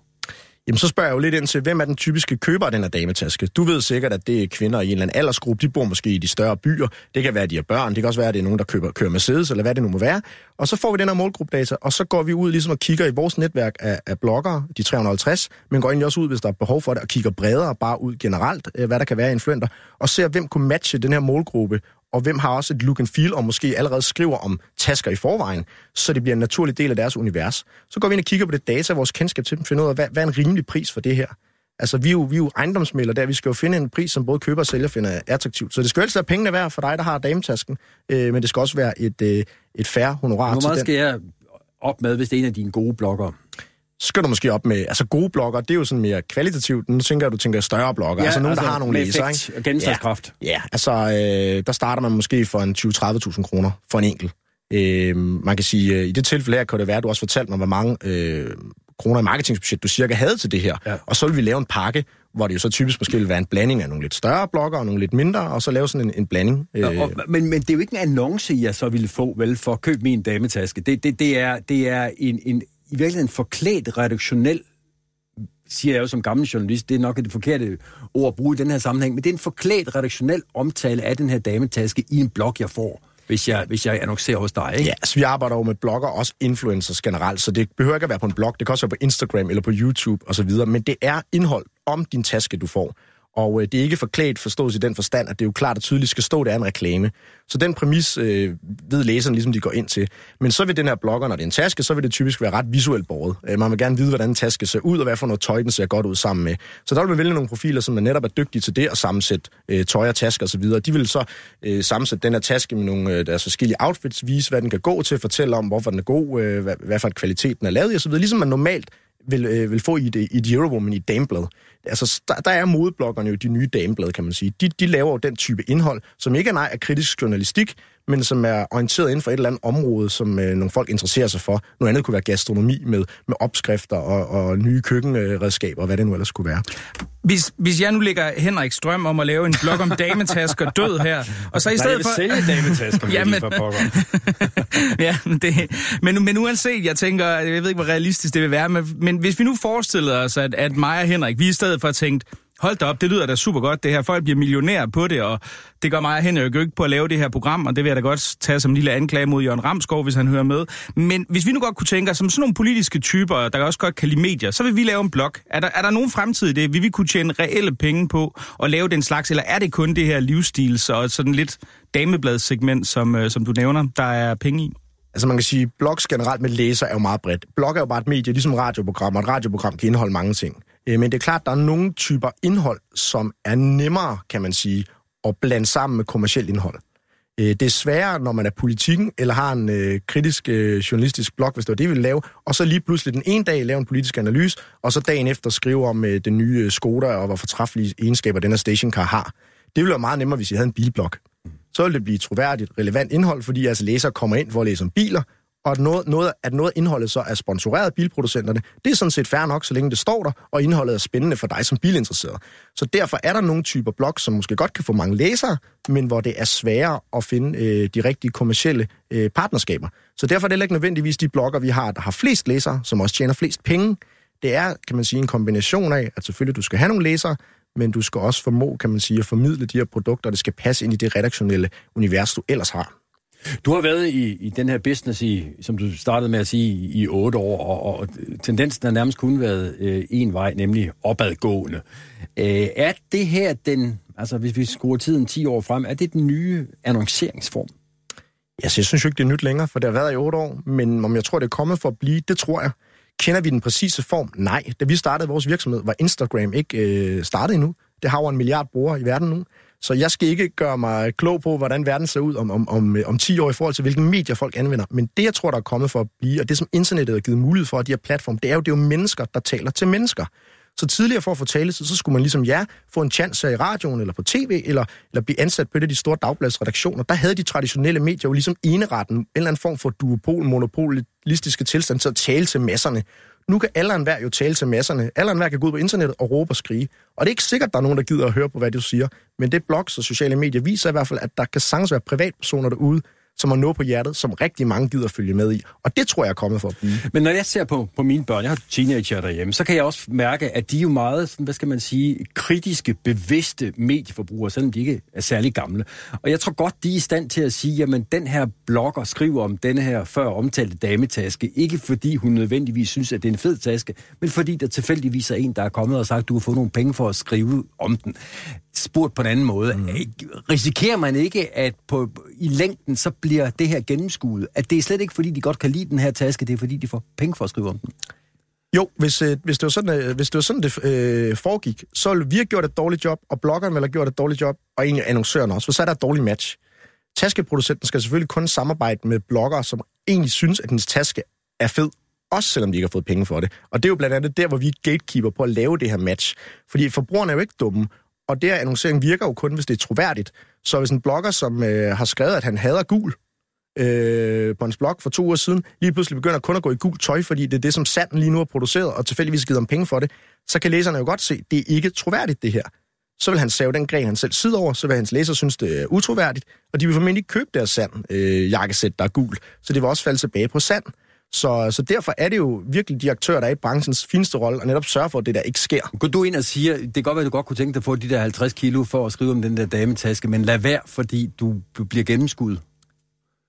Jamen, så spørger jeg jo lidt ind til, hvem er den typiske køber af den her dametaske? Du ved sikkert, at det er kvinder i en eller anden aldersgruppe. De bor måske i de større byer. Det kan være, at de har børn. Det kan også være, at det er nogen, der køber, kører Mercedes, eller hvad det nu må være. Og så får vi den her målgruppedata, og så går vi ud ligesom og kigger i vores netværk af, af bloggere, de 350, men går egentlig også ud, hvis der er behov for det, og kigger bredere bare ud generelt, øh, hvad der kan være i influenter, og ser, hvem kunne matche den her målgruppe, og hvem har også et look and feel, og måske allerede skriver om tasker i forvejen, så det bliver en naturlig del af deres univers. Så går vi ind og kigger på det data, vores kendskab til dem, finder ud af, hvad, hvad er en rimelig pris for det her? Altså, vi er jo, vi er jo ejendomsmælder der. Vi skal jo finde en pris, som både køber og sælger finder attraktivt. Så det skal jo altid være pengene værd for dig, der har dametasken, øh, men det skal også være et, øh, et færre honorar Hvor meget til skal den. jeg op med, hvis det er en af dine gode blogger? Skal du måske op med, altså gode blogger, det er jo sådan mere kvalitativt. Nu tænker jeg, du tænker større blogger, ja, altså nogen, altså, der har nogle læsere. Ikke? og gennemslagskraft. Ja, ja, altså øh, der starter man måske for en 20-30.000 kroner for en enkelt. Øh, man kan sige, øh, i det tilfælde her kan det være, at du også fortalte mig, hvor mange øh, kroner i marketingsbudget du cirka havde til det her. Ja. Og så vil vi lave en pakke, hvor det jo så typisk måske vil være en blanding af nogle lidt større blokker og nogle lidt mindre, og så lave sådan en, en blanding. Ja, og, men, men det er jo ikke en annonce, jeg så ville få, vel, for at købe min dametaske. Det, det, det, er, det er en, en, i virkeligheden forklædt redaktionel siger jeg jo som gammel journalist, det er nok det forkerte ord at bruge i den her sammenhæng, men det er en forklædt redaktionel omtale af den her dametaske i en blog, jeg får hvis jeg, hvis jeg annoncerer hos dig, ikke? Ja, så vi arbejder jo med blogger, også influencers generelt, så det behøver ikke at være på en blog, det kan også være på Instagram eller på YouTube osv., men det er indhold om din taske, du får. Og øh, det er ikke forklædt forstås i den forstand, at det jo klart og tydeligt skal stå, at det er en reklame. Så den præmis øh, ved læseren ligesom, de går ind til. Men så vil den her blogger, når det er en taske, så vil det typisk være ret visuelt båret. Øh, man vil gerne vide, hvordan en taske ser ud, og hvad for noget tøj, den ser godt ud sammen med. Så der vil man vælge nogle profiler, som er netop er dygtige til det, at sammensætte øh, tøj og tasker osv. De vil så øh, sammensætte den her taske med nogle øh, deres forskellige outfits, vise, hvad den kan gå til, fortælle om, hvorfor den er god, øh, hvad, hvad for en kvalitet den er lavet i osv. Ligesom man normalt vil, øh, vil få i, det, i et Eurowoman i Dameblad. Altså, der, der er modebloggerne jo de nye dameblad, kan man sige. De, de laver jo den type indhold, som ikke er nej er kritisk journalistik, men som er orienteret inden for et eller andet område, som øh, nogle folk interesserer sig for. Noget andet kunne være gastronomi med, med opskrifter og, og nye køkkenredskaber, og hvad det nu ellers kunne være. Hvis, hvis jeg nu lægger Henrik Strøm om at lave en blog om dametasker død her, og så i stedet Nej, jeg vil for... sælge dametasker, Jamen... for pokker. [laughs] ja, det, men, men uanset, jeg tænker, jeg ved ikke, hvor realistisk det vil være, men, men hvis vi nu forestiller os, at, at mig og Henrik, vi i stedet for at tænke, hold da op, det lyder da super godt, det her. Folk bliver millionærer på det, og det gør mig og ikke på at lave det her program, og det vil jeg da godt tage som en lille anklage mod Jørgen Ramskov, hvis han hører med. Men hvis vi nu godt kunne tænke os som sådan nogle politiske typer, der også godt kan lide medier, så vil vi lave en blog. Er der, er der nogen fremtid i det? Vil vi kunne tjene reelle penge på at lave den slags, eller er det kun det her livsstils og sådan lidt damebladssegment, som, øh, som du nævner, der er penge i? Altså man kan sige, blogs generelt med læser er jo meget bredt. Blog er jo bare et medie, ligesom radioprogram, og et radioprogram kan indeholde mange ting. Øh, men det er klart, der er nogle typer indhold, som er nemmere, kan man sige, at blande sammen med kommersielt indhold. Øh, det er sværere, når man er politikken, eller har en øh, kritisk øh, journalistisk blog, hvis det var det, vi ville lave, og så lige pludselig den ene dag lave en politisk analyse, og så dagen efter skrive om øh, den nye øh, Skoda, og hvor fortræffelige egenskaber den her stationcar har. Det ville være meget nemmere, hvis jeg havde en bilblog. Så ville det blive troværdigt, relevant indhold, fordi altså læsere kommer ind for at læse om biler, og at noget, noget, at noget af indholdet så er sponsoreret af bilproducenterne, det er sådan set fair nok, så længe det står der, og indholdet er spændende for dig som bilinteresseret. Så derfor er der nogle typer blog, som måske godt kan få mange læsere, men hvor det er sværere at finde øh, de rigtige kommercielle øh, partnerskaber. Så derfor er det ikke nødvendigvis de blogger, vi har, der har flest læsere, som også tjener flest penge. Det er, kan man sige, en kombination af, at selvfølgelig du skal have nogle læsere, men du skal også formå, kan man sige, at formidle de her produkter, det skal passe ind i det redaktionelle univers, du ellers har. Du har været i, i den her business i, som du startede med at sige, i otte år, og, og tendensen har nærmest kun været øh, en vej, nemlig opadgående. Øh, er det her den, altså hvis vi skruer tiden 10 år frem, er det den nye annonceringsform? Altså, jeg synes jo ikke, det er nyt længere, for det har været i otte år, men om jeg tror, det er kommet for at blive, det tror jeg. Kender vi den præcise form? Nej. Da vi startede vores virksomhed, var Instagram ikke øh, startet endnu. Det har over en milliard brugere i verden nu. Så jeg skal ikke gøre mig klog på, hvordan verden ser ud om, om, om, øh, om 10 år i forhold til, hvilke medier folk anvender. Men det, jeg tror, der er kommet for at blive, og det, som internettet har givet mulighed for, de her platform, det er jo, det er jo mennesker, der taler til mennesker. Så tidligere for at få taletid, så skulle man ligesom ja, få en chance i radioen eller på tv, eller, eller blive ansat på et af de store dagbladsredaktioner. Der havde de traditionelle medier jo ligesom eneretten, en eller anden form for duopol, monopolistiske tilstand til at tale til masserne. Nu kan alle enhver jo tale til masserne. Alle enhver kan gå ud på internettet og råbe og skrige. Og det er ikke sikkert, at der er nogen, der gider at høre på, hvad du siger. Men det blogs og sociale medier viser i hvert fald, at der kan sagtens være privatpersoner derude, som har noget på hjertet, som rigtig mange gider at følge med i. Og det tror jeg er kommet for at blive. Men når jeg ser på, på mine børn, jeg har teenager derhjemme, så kan jeg også mærke, at de er jo meget, hvad skal man sige, kritiske, bevidste medieforbrugere, selvom de ikke er særlig gamle. Og jeg tror godt, de er i stand til at sige, jamen den her blogger skriver om denne her før omtalte dametaske, ikke fordi hun nødvendigvis synes, at det er en fed taske, men fordi der tilfældigvis er en, der er kommet og sagt, du har fået nogle penge for at skrive om den spurgt på en anden måde. Mm. Risikerer man ikke, at på, i længden, så bliver det her gennemskuet? At det er slet ikke, fordi de godt kan lide den her taske, det er, fordi de får penge for at skrive om den? Jo, hvis, øh, hvis, det var sådan, øh, hvis det var sådan, det øh, foregik, så ville vi have gjort et dårligt job, og bloggeren ville have gjort et dårligt job, og egentlig annoncøren også, for så er der et dårligt match. Taskeproducenten skal selvfølgelig kun samarbejde med bloggere, som egentlig synes, at hendes taske er fed, også selvom de ikke har fået penge for det. Og det er jo blandt andet der, hvor vi er gatekeeper på at lave det her match. Fordi forbrugerne er jo ikke dumme, og det her annoncering virker jo kun, hvis det er troværdigt. Så hvis en blogger, som øh, har skrevet, at han hader gul, øh, på hans blog for to uger siden, lige pludselig begynder kun at gå i gul tøj, fordi det er det, som sanden lige nu har produceret, og tilfældigvis givet ham penge for det, så kan læserne jo godt se, at det er ikke troværdigt, det her. Så vil han save den gren, han selv sidder over, så vil hans læser synes, det er utroværdigt, og de vil formentlig købe deres sand øh, jakkesæt, der er gul. Så det vil også falde tilbage på sand. Så, så derfor er det jo virkelig de aktører, der er i branchens fineste rolle, og netop sørge for, at det der ikke sker. Gå du ind og siger, det kan godt være, at du godt kunne tænke dig at få de der 50 kilo for at skrive om den der dametaske, men lad være, fordi du bliver gennemskuddet.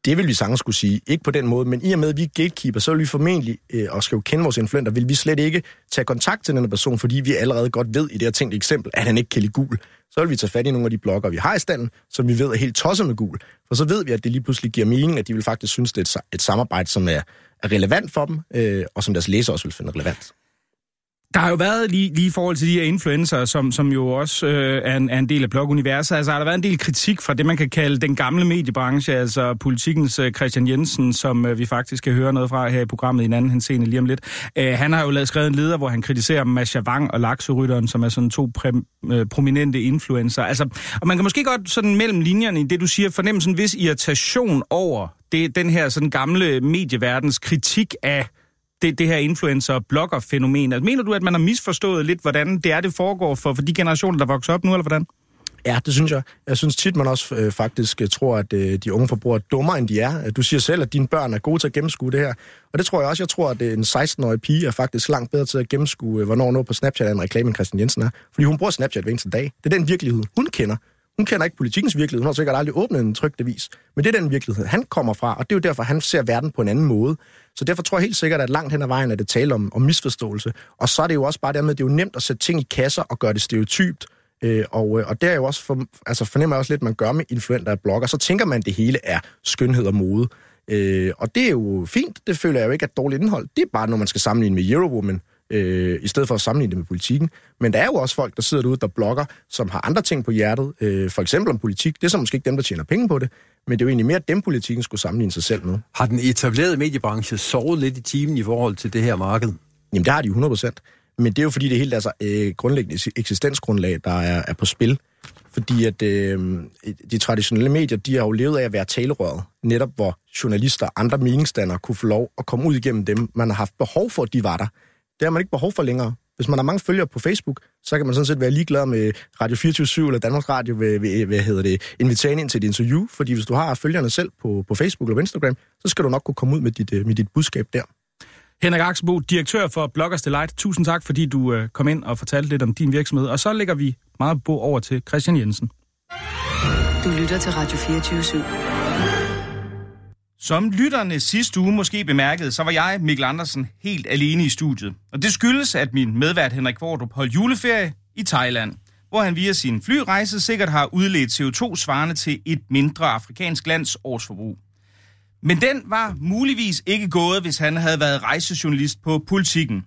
Det vil vi sagtens skulle sige. Ikke på den måde, men i og med, at vi er gatekeeper, så vil vi formentlig, øh, og skal jo kende vores influenter, vil vi slet ikke tage kontakt til den person, fordi vi allerede godt ved i det her tænkte eksempel, at han ikke kan lide gul. Så vil vi tage fat i nogle af de blogger, vi har i standen, som vi ved er helt tosset med gul. For så ved vi, at det lige pludselig giver mening, at de vil faktisk synes, det er et, et samarbejde, som er, er relevant for dem, øh, og som deres læser også vil finde relevant. Der har jo været lige, lige i forhold til de her influencer, som, som jo også øh, er, en, er en del af bloguniverset, altså har der været en del kritik fra det, man kan kalde den gamle mediebranche, altså politikens øh, Christian Jensen, som øh, vi faktisk kan høre noget fra her i programmet i en anden henseende lige om lidt. Øh, han har jo lavet skrevet en leder, hvor han kritiserer Masha Wang og Lakserytteren, som er sådan to præ, øh, prominente influencer. Altså, og man kan måske godt sådan mellem linjerne i det, du siger, fornemme sådan en vis irritation over det, den her sådan gamle medieverdens kritik af det, det her influencer-blogger-fænomen. Altså, mener du, at man har misforstået lidt, hvordan det er, det foregår for, for de generationer, der vokser op nu, eller hvordan? Ja, det synes jeg. Jeg synes tit, man også øh, faktisk øh, tror, at øh, de unge forbrugere er dummere, end de er. Øh, du siger selv, at dine børn er gode til at gennemskue det her. Og det tror jeg også. Jeg tror, at øh, en 16-årig pige er faktisk langt bedre til at gennemskue, øh, hvornår noget på Snapchat er en reklame, end Christian Jensen er. Fordi hun bruger Snapchat hver eneste dag. Det er den virkelighed, hun kender. Hun kender ikke politikens virkelighed. Hun har sikkert aldrig åbnet en trygt. Men det er den virkelighed, han kommer fra, og det er jo derfor, han ser verden på en anden måde. Så derfor tror jeg helt sikkert, at langt hen ad vejen er det tale om, om misforståelse. Og så er det jo også bare dermed, det er jo nemt at sætte ting i kasser og gøre det stereotypt. Øh, og, øh, og der er jo også, for, altså fornemmer jeg også lidt, man gør med influenter og blogger, så tænker man, at det hele er skønhed og mode. Øh, og det er jo fint, det føler jeg jo ikke er et dårligt indhold. Det er bare, når man skal sammenligne med Eurowoman, øh, i stedet for at sammenligne det med politikken. Men der er jo også folk, der sidder derude, der blogger, som har andre ting på hjertet, øh, for eksempel om politik. Det er så måske ikke dem, der tjener penge på det, men det er jo egentlig mere dem, politikken skulle sammenligne sig selv med. Har den etablerede mediebranche sovet lidt i timen i forhold til det her marked? Jamen, det har de 100% Men det er jo fordi, det er helt altså, øh, grundlæggende eksistensgrundlag, der er, er på spil. Fordi at øh, de traditionelle medier, de har jo levet af at være talerøret, netop hvor journalister og andre meningsdannere kunne få lov at komme ud igennem dem. Man har haft behov for, at de var der. Det har man ikke behov for længere. Hvis man har mange følgere på Facebook, så kan man sådan set være ligeglad med Radio 24 eller Danmarks Radio ved, ved, hvad hedder det, invitere ind til et interview, fordi hvis du har følgerne selv på, på Facebook eller på Instagram, så skal du nok kunne komme ud med dit, øh, med dit budskab der. Henrik Aksebo, direktør for Bloggers Delight. Tusind tak, fordi du øh, kom ind og fortalte lidt om din virksomhed. Og så lægger vi meget bo over til Christian Jensen. Du lytter til Radio 24 /7. Som lytterne sidste uge måske bemærkede, så var jeg, Mikkel Andersen, helt alene i studiet. Og det skyldes, at min medvært Henrik Vordrup holdt juleferie i Thailand, hvor han via sin flyrejse sikkert har udledt CO2 svarende til et mindre afrikansk lands årsforbrug. Men den var muligvis ikke gået, hvis han havde været rejsejournalist på politikken.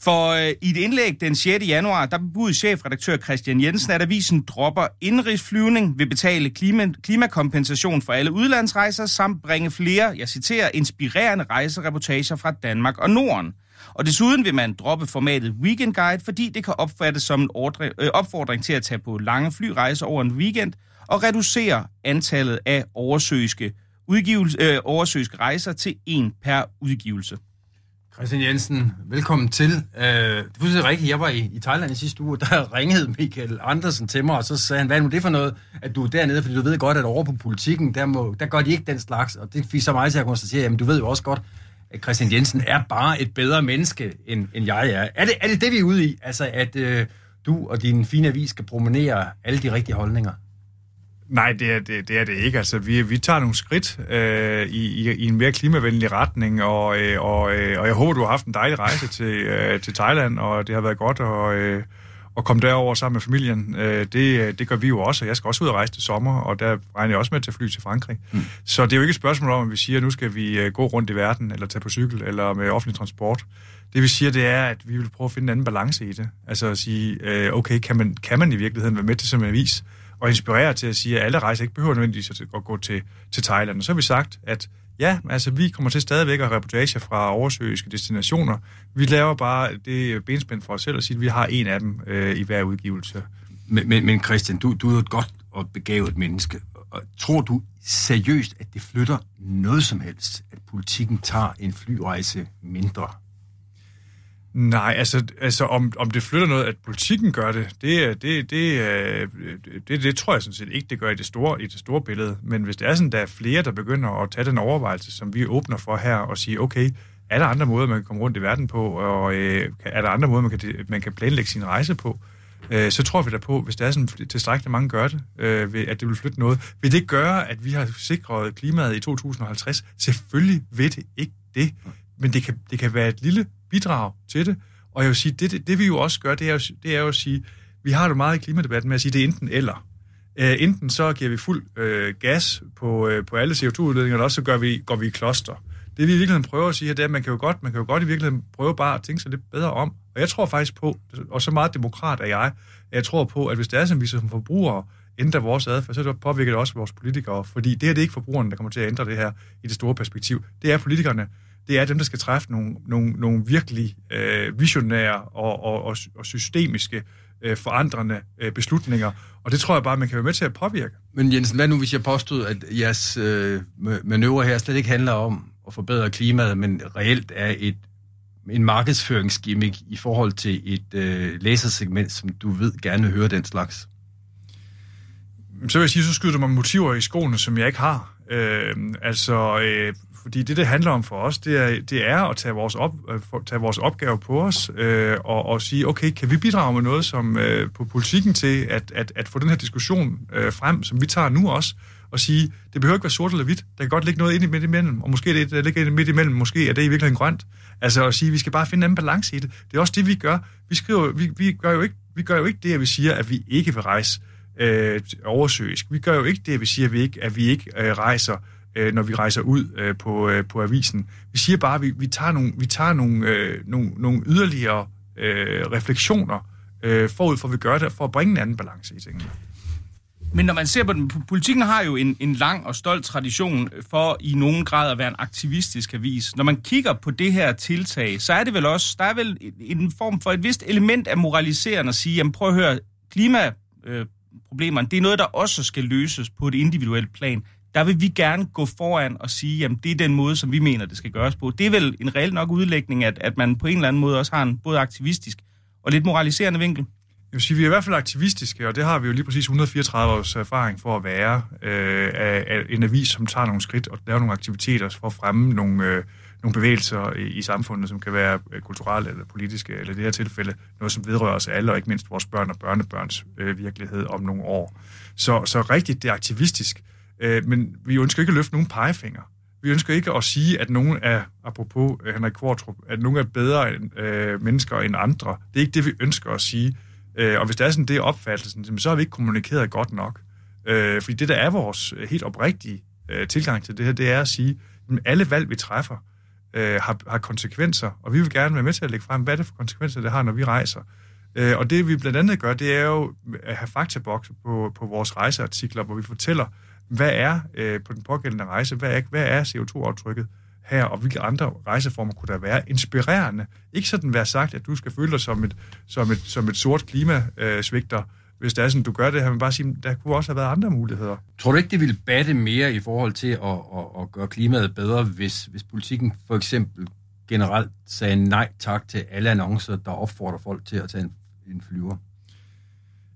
For øh, i et indlæg den 6. januar, der bebudede chefredaktør Christian Jensen, at avisen dropper indrigsflyvning, vil betale klima, klimakompensation for alle udlandsrejser, samt bringe flere, jeg citerer, inspirerende rejsereportager fra Danmark og Norden. Og desuden vil man droppe formatet Weekend Guide, fordi det kan opfattes som en ordre, øh, opfordring til at tage på lange flyrejser over en weekend og reducere antallet af oversøiske, udgivelse, øh, oversøiske rejser til en per udgivelse. Christian Jensen, velkommen til. Øh, det er fuldstændig rigtigt. Jeg var i, i Thailand i sidste uge, der [laughs] ringede Michael Andersen til mig, og så sagde han, hvad er nu det for noget, at du er dernede, fordi du ved godt, at over på politikken, der, må, der gør de ikke den slags, og det fik så meget til at konstatere, jamen du ved jo også godt, at Christian Jensen er bare et bedre menneske, end, end jeg er. Er det, er det det, vi er ude i? Altså, at øh, du og din fine avis skal promenere alle de rigtige holdninger? Nej, det er det, det, er det ikke. Altså, vi, vi tager nogle skridt øh, i, i en mere klimavenlig retning, og, øh, og, øh, og jeg håber, du har haft en dejlig rejse til, øh, til Thailand, og det har været godt at, øh, at komme derover sammen med familien. Øh, det, det gør vi jo også, og jeg skal også ud og rejse til sommer, og der regner jeg også med til at fly til Frankrig. Mm. Så det er jo ikke et spørgsmål om, at vi siger, at nu skal vi øh, gå rundt i verden, eller tage på cykel, eller med offentlig transport. Det vi siger, det er, at vi vil prøve at finde en anden balance i det. Altså at sige, øh, okay, kan man, kan man i virkeligheden være med til som en avis, og inspirere til at sige, at alle rejser ikke behøver nødvendigvis at gå til, til Thailand. Og så har vi sagt, at ja, altså vi kommer til stadigvæk at have reportager fra oversøiske destinationer. Vi laver bare det benspænd for os selv og siger, at vi har en af dem øh, i hver udgivelse. Men, men, men Christian, du, du er et godt og begavet menneske. Og tror du seriøst, at det flytter noget som helst, at politikken tager en flyrejse mindre? Nej, altså, altså om, om det flytter noget, at politikken gør det, det, det, det, øh, det, det tror jeg sådan set ikke, det gør i det, store, i det store billede. Men hvis det er sådan, der er flere, der begynder at tage den overvejelse, som vi åbner for her, og sige, okay, er der andre måder, man kan komme rundt i verden på, og øh, er der andre måder, man kan, man kan planlægge sin rejse på, øh, så tror vi da på, hvis der er sådan tilstrækkeligt mange gør det, øh, at det vil flytte noget. Vil det gøre, at vi har sikret klimaet i 2050? Selvfølgelig vil det ikke det, men det kan, det kan være et lille bidrag til det. Og jeg vil sige, det, det, det vi jo også gør, det er jo, det er jo at sige, vi har det meget i klimadebatten med at sige, det er enten eller. Uh, enten så giver vi fuld uh, gas på, uh, på alle CO2-udledninger, eller også så gør vi, går vi i kloster. Det vi i virkeligheden prøver at sige her, det er, at man kan jo godt, man kan jo godt i virkeligheden prøve bare at tænke sig lidt bedre om. Og jeg tror faktisk på, og så meget demokrat er jeg, at jeg tror på, at hvis det er, som vi som forbrugere ændrer vores adfærd, så påvirker det også vores politikere. Fordi det er det ikke forbrugerne, der kommer til at ændre det her i det store perspektiv. Det er politikerne, det er dem, der skal træffe nogle, nogle, nogle virkelig øh, visionære og, og, og, og systemiske øh, forandrende øh, beslutninger. Og det tror jeg bare, man kan være med til at påvirke. Men Jensen, hvad nu hvis jeg påstod, at jeres øh, manøvre her slet ikke handler om at forbedre klimaet, men reelt er et en markedsføringsgimmick i forhold til et øh, læsersegment, som du ved gerne vil høre den slags? Så vil jeg sige, så skyder du mig motiver i skoene, som jeg ikke har. Øh, altså, øh, fordi det, det handler om for os, det er, det er at tage vores, op, øh, tage vores opgave på os øh, og, og sige, okay, kan vi bidrage med noget som øh, på politikken til at, at, at få den her diskussion øh, frem, som vi tager nu også, og sige, det behøver ikke være sort eller hvidt, der kan godt ligge noget ind i midt imellem, og måske det, der ligger midt imellem, måske er det i virkeligheden grønt. Altså at sige, vi skal bare finde en anden balance i det. Det er også det, vi gør. Vi, skriver, vi, vi, gør, jo ikke, vi gør jo ikke det, at vi siger, at vi ikke vil rejse øh, oversøisk. Vi gør jo ikke det, at vi siger, at vi ikke, at vi ikke øh, rejser øh, når vi rejser ud øh, på, øh, på avisen. Vi siger bare, at vi, vi tager nogle, vi tager nogle, øh, nogle, nogle yderligere øh, refleksioner øh, forud for, at vi gør det, for at bringe en anden balance i tingene. Men når man ser på den, politikken har jo en, en lang og stolt tradition for i nogen grad at være en aktivistisk avis. Når man kigger på det her tiltag, så er det vel også, der er vel en form for et vist element af moraliserende at sige, jamen prøv at høre, klimaproblemerne, øh, det er noget, der også skal løses på et individuelt plan der vil vi gerne gå foran og sige, at det er den måde, som vi mener, det skal gøres på. Det er vel en reel nok udlægning, at, at man på en eller anden måde også har en både aktivistisk og lidt moraliserende vinkel. Jeg vil sige, vi er i hvert fald aktivistiske, og det har vi jo lige præcis 134 års erfaring for at være øh, af, af en avis, som tager nogle skridt og laver nogle aktiviteter for at fremme nogle, øh, nogle bevægelser i, i samfundet, som kan være øh, kulturelle eller politiske, eller i det her tilfælde noget, som vedrører os alle, og ikke mindst vores børn og børnebørns øh, virkelighed om nogle år. Så, så rigtigt, det er aktivistisk. Øh, men vi ønsker ikke at løfte nogen pegefinger. Vi ønsker ikke at sige, at nogen er, apropos øh, Henrik Kvartrup, at nogen er bedre end, øh, mennesker end andre. Det er ikke det, vi ønsker at sige. Øh, og hvis det er sådan det opfattelsen, så har vi ikke kommunikeret godt nok. Øh, fordi det, der er vores øh, helt oprigtige øh, tilgang til det her, det er at sige, at alle valg, vi træffer, øh, har, har konsekvenser, og vi vil gerne være med til at lægge frem, hvad det for konsekvenser, det har, når vi rejser. Øh, og det, vi blandt andet gør, det er jo at have faktabokse på, på vores rejseartikler, hvor vi fortæller, hvad er øh, på den pågældende rejse, hvad er, hvad er CO2-aftrykket her, og hvilke andre rejseformer kunne der være? Inspirerende. Ikke sådan være sagt, at du skal føle dig som et, som et, som et sort klimasvigter, øh, hvis det er sådan, du gør det her, men bare sige, der kunne også have været andre muligheder. Tror du ikke, det ville batte mere i forhold til at, at, at gøre klimaet bedre, hvis, hvis politikken for eksempel generelt sagde nej tak til alle annoncer, der opfordrer folk til at tage en, en flyver?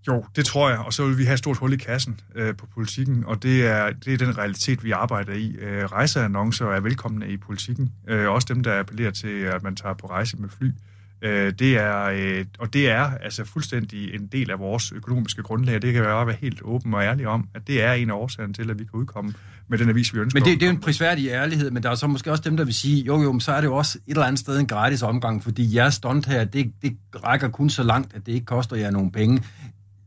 Jo, det tror jeg, og så vil vi have et stort hul i kassen øh, på politikken, og det er, det er den realitet, vi arbejder i. Øh, rejseannoncer er velkomne i politikken, øh, også dem, der appellerer til, at man tager på rejse med fly. Øh, det er, øh, og det er altså fuldstændig en del af vores økonomiske grundlag, det kan jeg bare være helt åben og ærlig om, at det er en af årsagerne til, at vi kan udkomme med den avis, vi ønsker. Men det, det er jo en prisværdig ærlighed, men der er så måske også dem, der vil sige, jo jo, men så er det jo også et eller andet sted en gratis omgang, fordi jeres stunt her, det, det rækker kun så langt, at det ikke koster jer nogen penge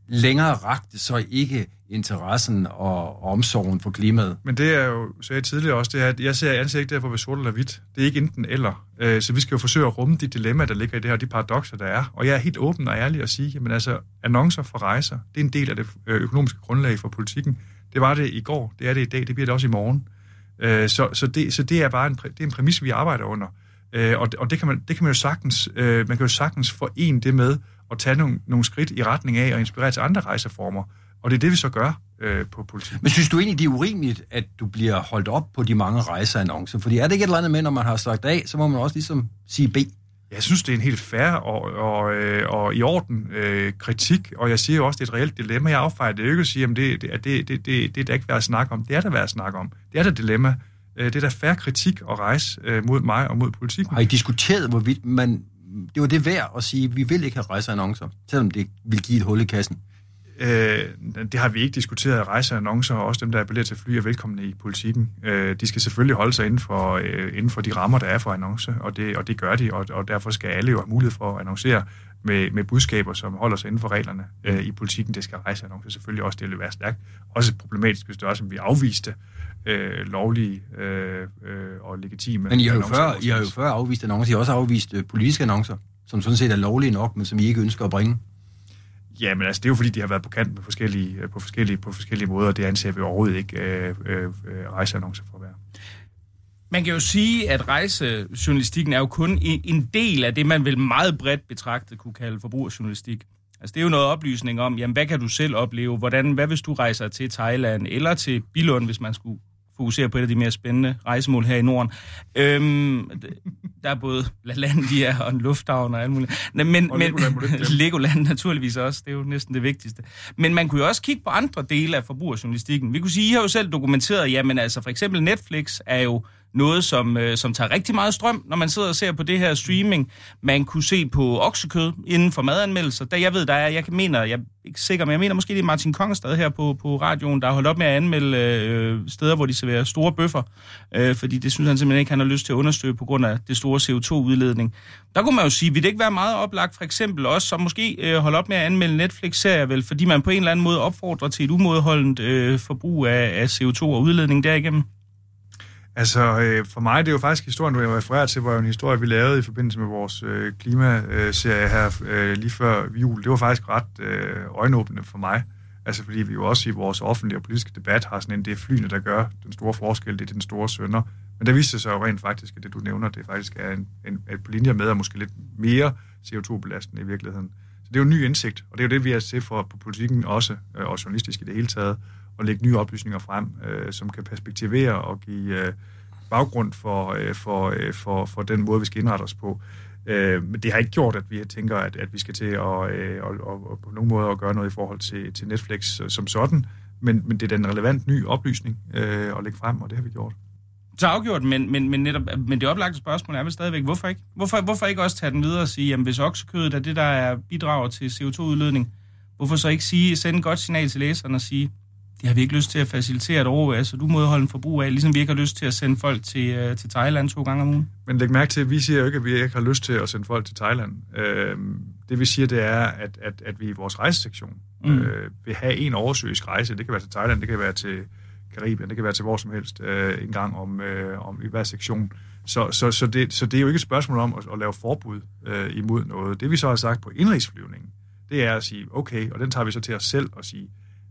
længere rakte så ikke interessen og, omsorgen for klimaet. Men det er jo, sagde jeg tidligere også, det er, at jeg ser, jeg ikke derfor ved sort eller hvidt. Det er ikke enten eller. Øh, så vi skal jo forsøge at rumme de dilemmaer, der ligger i det her, de paradoxer, der er. Og jeg er helt åben og ærlig at sige, men altså, annoncer for rejser, det er en del af det øh, økonomiske grundlag for politikken. Det var det i går, det er det i dag, det bliver det også i morgen. Øh, så, så, det, så det er bare en, det er en præmis, vi arbejder under. Øh, og, og det, kan man, det kan man jo sagtens, øh, man kan jo sagtens forene det med at tage nogle, nogle skridt i retning af at inspirere til andre rejseformer. Og det er det, vi så gør øh, på politik. Men synes du egentlig, det er urimeligt, at du bliver holdt op på de mange rejseannoncer? Fordi er det ikke et eller andet med, når man har sagt A, så må man også ligesom sige B? Jeg synes, det er en helt fair og, og, øh, og i orden øh, kritik, og jeg siger jo også, det er et reelt dilemma. Jeg affejer det jo ikke at sige, at det, det, det, det, det, det er da ikke værd at snakke om. Det er der værd at snakke om. Det er der dilemma. Øh, det er da fair kritik at rejse øh, mod mig og mod politikken. Har I diskuteret, hvorvidt man... Det var det værd at sige, at vi vil ikke have rejseannoncer, selvom det vil give et hul i kassen? Øh, det har vi ikke diskuteret. Rejseannoncer og også dem, der appellerer til fly, er velkomne i politikken. Øh, de skal selvfølgelig holde sig inden for, øh, inden for de rammer, der er for annonce, og det, og det gør de, og, og derfor skal alle jo have mulighed for at annoncere med, med budskaber, som holder sig inden for reglerne øh, i politikken. Det skal rejseannoncer selvfølgelig også. Det vil være stærkt. Også problematisk, hvis det også, som vi afviste øh, lovlige øh, øh, og legitime Men I har, jo før, I har jo før afvist annoncer. I har også afvist øh, politiske annoncer, som sådan set er lovlige nok, men som I ikke ønsker at bringe. Ja, men altså, det er jo fordi, de har været på kant med forskellige, øh, på, forskellige, på forskellige måder, og det anser vi overhovedet ikke øh, øh, rejseannoncer for at være. Man kan jo sige, at rejsejournalistikken er jo kun en del af det, man vil meget bredt betragtet kunne kalde forbrugerjournalistik. Altså det er jo noget oplysning om, jamen hvad kan du selv opleve? Hvordan, hvad hvis du rejser til Thailand eller til Bilund, hvis man skulle fokusere på et af de mere spændende rejsemål her i Norden. Øhm, der er både LaLandia og en lufthavn og alt muligt. Men, men, og Legoland, [laughs] Legoland naturligvis også, det er jo næsten det vigtigste. Men man kunne jo også kigge på andre dele af forbrugerjournalistikken. Vi kunne sige, I har jo selv dokumenteret, jamen altså for eksempel Netflix er jo noget, som, øh, som tager rigtig meget strøm, når man sidder og ser på det her streaming. Man kunne se på oksekød inden for madanmeldelser. Der, jeg ved, der er, jeg mener, jeg er ikke sikker, men jeg mener måske, det er Martin Kongestad her på, på radioen, der har holdt op med at anmelde øh, steder, hvor de serverer store bøffer, øh, fordi det synes han simpelthen ikke, han har lyst til at understøtte på grund af det store CO2-udledning. Der kunne man jo sige, vil det ikke være meget oplagt for eksempel også, som måske øh, holde op med at anmelde Netflix-serier, vel, fordi man på en eller anden måde opfordrer til et umådeholdent øh, forbrug af, af CO2 og udledning derigennem? Altså, øh, for mig det er jo faktisk historien, du refererer til, var jo en historie, vi lavede i forbindelse med vores øh, klimaserie her øh, lige før jul. Det var faktisk ret øh, øjenåbende for mig. Altså, fordi vi jo også i vores offentlige og politiske debat har sådan en, det er flyene, der gør den store forskel, det er den store sønder. Men der viste sig jo rent faktisk, at det du nævner, det faktisk er en, en, en på linje med, og måske lidt mere CO2-belastende i virkeligheden. Så det er jo en ny indsigt, og det er jo det, vi har set for på politikken også, øh, og journalistisk i det hele taget, at lægge nye oplysninger frem, øh, som kan perspektivere og give øh, baggrund for, øh, for, øh, for, for den måde, vi skal indrette os på. Øh, men det har ikke gjort, at vi tænker, at, at vi skal til at øh, og, og, og på nogen måde at gøre noget i forhold til, til Netflix øh, som sådan, men, men det er den relevant ny oplysning øh, at lægge frem, og det har vi gjort. Så afgjort, men, men, men, netop, men det oplagte spørgsmål er vel stadigvæk, hvorfor ikke? Hvorfor, hvorfor ikke også tage den videre og sige, jamen hvis oksekødet er det, der er bidrager til CO2-udledning, hvorfor så ikke sige, sende et godt signal til læseren og sige, det har vi ikke lyst til at facilitere et år, altså du må holde en forbrug af, ligesom vi ikke har lyst til at sende folk til, uh, til Thailand to gange om ugen. Men læg mærke til, at vi siger jo ikke, at vi ikke har lyst til at sende folk til Thailand. Uh, det vi siger, det er, at, at, at vi i vores rejsesektion mm. uh, vil have en oversøgisk rejse. Det kan være til Thailand, det kan være til Karibien, det kan være til hvor som helst uh, en gang om, uh, om i hver sektion. Så, så, så, det, så det er jo ikke et spørgsmål om at, at lave forbud uh, imod noget. Det vi så har sagt på indrigsflyvningen, det er at sige, okay, og den tager vi så til os selv og sige,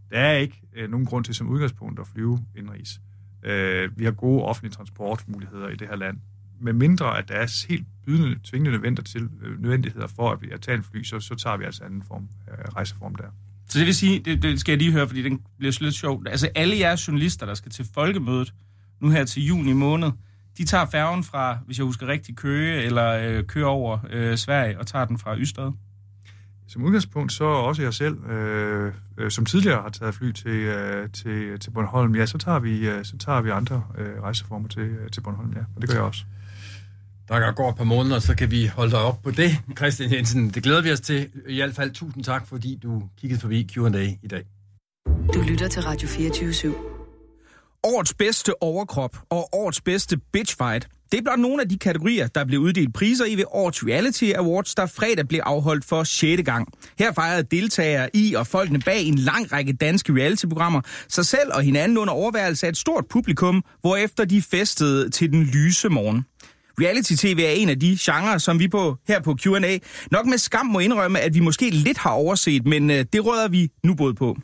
der er ikke øh, nogen grund til som udgangspunkt at flyve indrigs. Øh, vi har gode offentlige transportmuligheder i det her land. Med mindre, at der er helt bydende, tvingende nødvendigheder, til, øh, nødvendigheder for, at vi at tage en fly, så, så tager vi altså anden form, øh, rejseform der. Så det vil sige, det, det skal jeg lige høre, fordi den bliver lidt sjovt. Altså alle jeres journalister, der skal til folkemødet nu her til juni måned, de tager færgen fra, hvis jeg husker rigtigt, Køge, eller øh, kører over øh, Sverige og tager den fra Ystad? Som udgangspunkt så også jeg selv, øh, øh, som tidligere har taget fly til, øh, til, til Bornholm, ja, så tager vi, øh, så tager vi andre øh, rejseformer til, øh, til Bornholm, ja, og det gør jeg også. Der går et par måneder, så kan vi holde dig op på det, [laughs] Christian Jensen. Det glæder vi os til. I hvert fald tusind tak, fordi du kiggede forbi Q&A i dag. Du lytter til Radio 24 /7. Årets bedste overkrop og årets bedste bitchfight det er blot nogle af de kategorier, der blev uddelt priser i ved årets Reality Awards, der fredag blev afholdt for 6. gang. Her fejrede deltagere i og folkene bag en lang række danske reality-programmer sig selv og hinanden under overværelse af et stort publikum, hvorefter de festede til den lyse morgen. Reality-tv er en af de genrer, som vi på her på Q&A nok med skam må indrømme, at vi måske lidt har overset, men øh, det rører vi nu både på.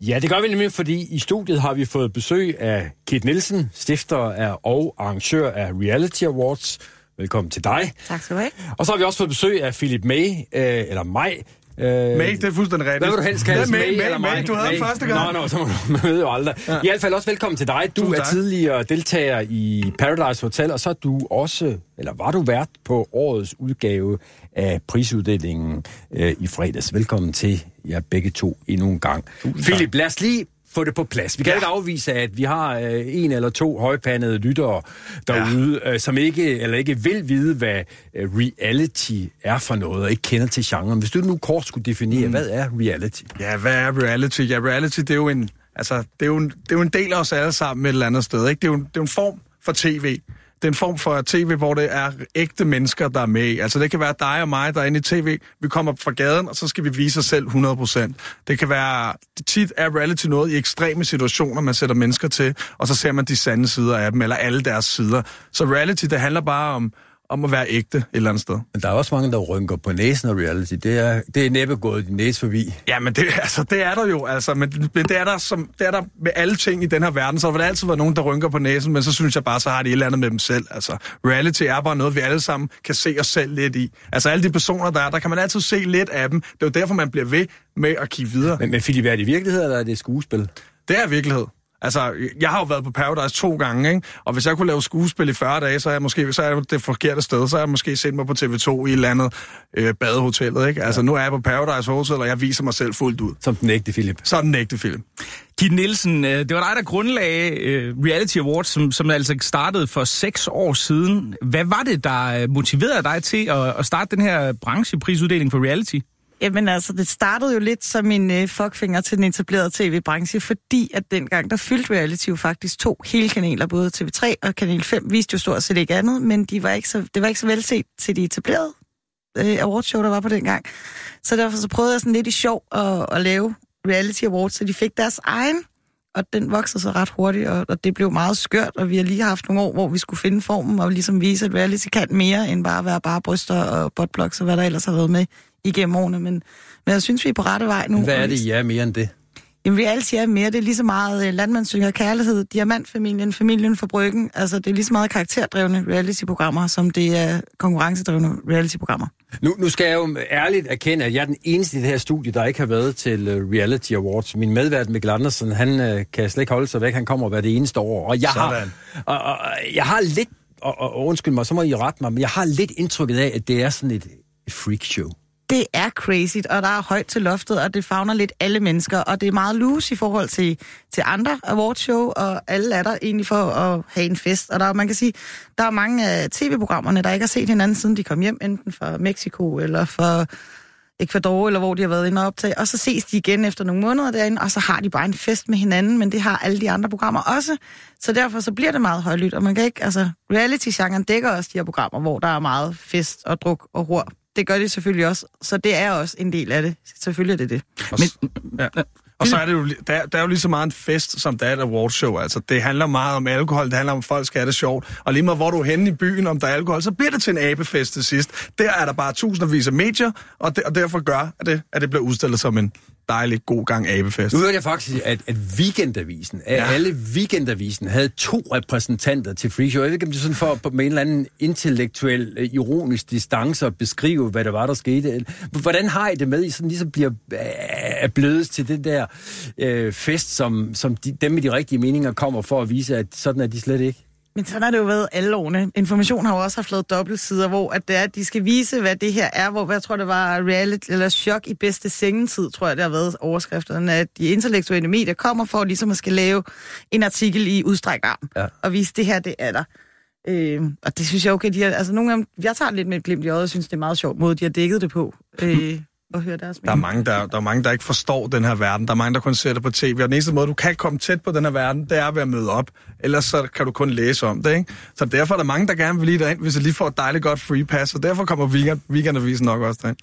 Ja, det gør vi nemlig, fordi i studiet har vi fået besøg af Kit Nielsen, stifter af og arrangør af Reality Awards. Velkommen til dig. Tak skal du have. Og så har vi også fået besøg af Philip May, øh, eller Maj, Øh, May, det er fuldstændig rigtigt. Hvad vil du helst kalde May, May, eller May, mig? du havde May. første gang. Nå, nå, så må du man ved jo aldrig. Ja. I hvert fald også velkommen til dig. Du Tusind er tak. tidligere deltager i Paradise Hotel, og så er du også, eller var du vært på årets udgave af prisuddelingen øh, i fredags. Velkommen til jer begge to endnu en gang. Philip, lad os lige få det på plads. Vi kan ja. ikke afvise, at vi har øh, en eller to højpandede lyttere derude, ja. øh, som ikke eller ikke vil vide, hvad øh, reality er for noget, og ikke kender til genren. Hvis du nu kort skulle definere, mm. hvad er reality? Ja, hvad er reality? Ja, reality, det er jo en, altså, det er jo en, det er jo en del af os alle sammen et eller andet sted. Ikke? Det, er jo, det er jo en form for tv. Det er en form for tv, hvor det er ægte mennesker, der er med. Altså det kan være dig og mig, der er inde i tv. Vi kommer fra gaden, og så skal vi vise os selv 100%. Det kan være, tit er reality noget i ekstreme situationer, man sætter mennesker til, og så ser man de sande sider af dem, eller alle deres sider. Så reality, det handler bare om, om at være ægte et eller andet sted. Men der er også mange, der rynker på næsen af reality. Det er, det er næppe gået din næse forbi. Ja, men det, altså, det er der jo, altså, men, men det, er der som, det er der med alle ting i den her verden, så vil der altid være nogen, der rynker på næsen, men så synes jeg bare, så har de et eller andet med dem selv. Altså, reality er bare noget, vi alle sammen kan se os selv lidt i. Altså, alle de personer, der er, der kan man altid se lidt af dem. Det er jo derfor, man bliver ved med at kigge videre. Men, men Philip, er det virkelighed, eller er det skuespil? Det er virkelighed. Altså, jeg har jo været på Paradise to gange, ikke? Og hvis jeg kunne lave skuespil i 40 dage, så er jeg måske så er jeg det forkerte sted. Så er jeg måske sendt mig på TV2 i et eller andet øh, badehotellet, ikke? Altså, nu er jeg på Paradise Hotel, og jeg viser mig selv fuldt ud. Som den ægte Philip. Er den ægte film. Kit Nielsen, øh, det var dig, der grundlagde øh, Reality Awards, som, som altså startede for seks år siden. Hvad var det, der øh, motiverede dig til at, at starte den her brancheprisuddeling for reality? Jamen altså, det startede jo lidt som en øh, fuckfinger til den etablerede tv-branche, fordi at dengang, der fyldte reality jo faktisk to hele kanaler, både TV3 og Kanal 5, viste jo stort set ikke andet, men de var ikke så, det var ikke så velset til de etablerede øh, awardshow, der var på dengang. Så derfor så prøvede jeg sådan lidt i sjov at, at lave reality awards, så de fik deres egen, og den voksede så ret hurtigt, og, og det blev meget skørt, og vi har lige haft nogle år, hvor vi skulle finde formen, og ligesom vise, at reality kan mere, end bare være bare bryster og botblocks, og hvad der ellers har været med igennem årene, men, men jeg synes, vi er på rette vej nu. Hvad er det, I er mere end det? Jamen, reality er mere, det er lige så meget øh, landmandssynger kærlighed, diamantfamilien, familien for bryggen. Altså, det er lige så meget karakterdrevne reality-programmer, som det er konkurrencedrevne reality-programmer. Nu, nu skal jeg jo ærligt erkende, at jeg er den eneste i det her studie, der ikke har været til uh, Reality Awards. Min medvært Mikkel Andersen, han uh, kan slet ikke holde sig væk. Han kommer hver det eneste år. Og jeg har, og, og, jeg har lidt, og, og, undskyld mig, så må I rette mig, men jeg har lidt indtrykket af, at det er sådan et, et freakshow. Det er crazy, og der er højt til loftet, og det fagner lidt alle mennesker, og det er meget loose i forhold til, til andre awardshow, og alle er der egentlig for at have en fest. Og der, man kan sige, der er mange af tv-programmerne, der ikke har set hinanden, siden de kom hjem, enten fra Mexico eller fra Ecuador, eller hvor de har været inde og optage, og så ses de igen efter nogle måneder derinde, og så har de bare en fest med hinanden, men det har alle de andre programmer også, så derfor så bliver det meget højlydt, og man kan ikke, altså reality-genren dækker også de her programmer, hvor der er meget fest og druk og hår. Det gør det selvfølgelig også, så det er også en del af det. Selvfølgelig er det det. Men, ja. Og så er det jo, der, der er jo lige så meget en fest, som der er et awardshow. Altså, det handler meget om alkohol, det handler om, at folk skal have det sjovt. Og lige meget hvor du er henne i byen, om der er alkohol, så bliver det til en abefest til sidst. Der er der bare tusindvis af medier, og, det, og derfor gør at det, at det bliver udstillet som en dejlig god gang abefest. Nu hørte jeg faktisk, at, at Weekendavisen, at Ja. alle Weekendavisen havde to repræsentanter til Free Show. Jeg ved ikke, om det er sådan for på- en eller anden intellektuel, øh, ironisk distance at beskrive, hvad der var, der skete. Hvordan har I det med, at I sådan ligesom bliver øh, blevet til det der øh, fest, som, som de, dem med de rigtige meninger kommer for at vise, at sådan er de slet ikke? Men sådan har det jo været alle årene. Information har jo også haft lavet dobbeltsider, hvor at det er, at de skal vise, hvad det her er, hvor jeg tror, det var reality eller chok i bedste sengetid, tror jeg, det har været overskrifterne, at de intellektuelle medier kommer for ligesom at skal lave en artikel i udstrækt arm, Ja. og vise, det her, det er der. Øh, og det synes jeg okay, de har, altså nogle af dem, jeg tager lidt med et glimt i øjet, og synes, det er meget sjovt måde, de har dækket det på, øh, og høre deres Der er, mening. mange, der, der er mange, der ikke forstår den her verden. Der er mange, der kun ser det på tv. Og den eneste måde, du kan komme tæt på den her verden, det er ved at møde op. Ellers så kan du kun læse om det, ikke? Så derfor er der mange, der gerne vil lige derind, hvis jeg lige får et dejligt godt free pass. Og derfor kommer weekend, weekendavisen nok også derind.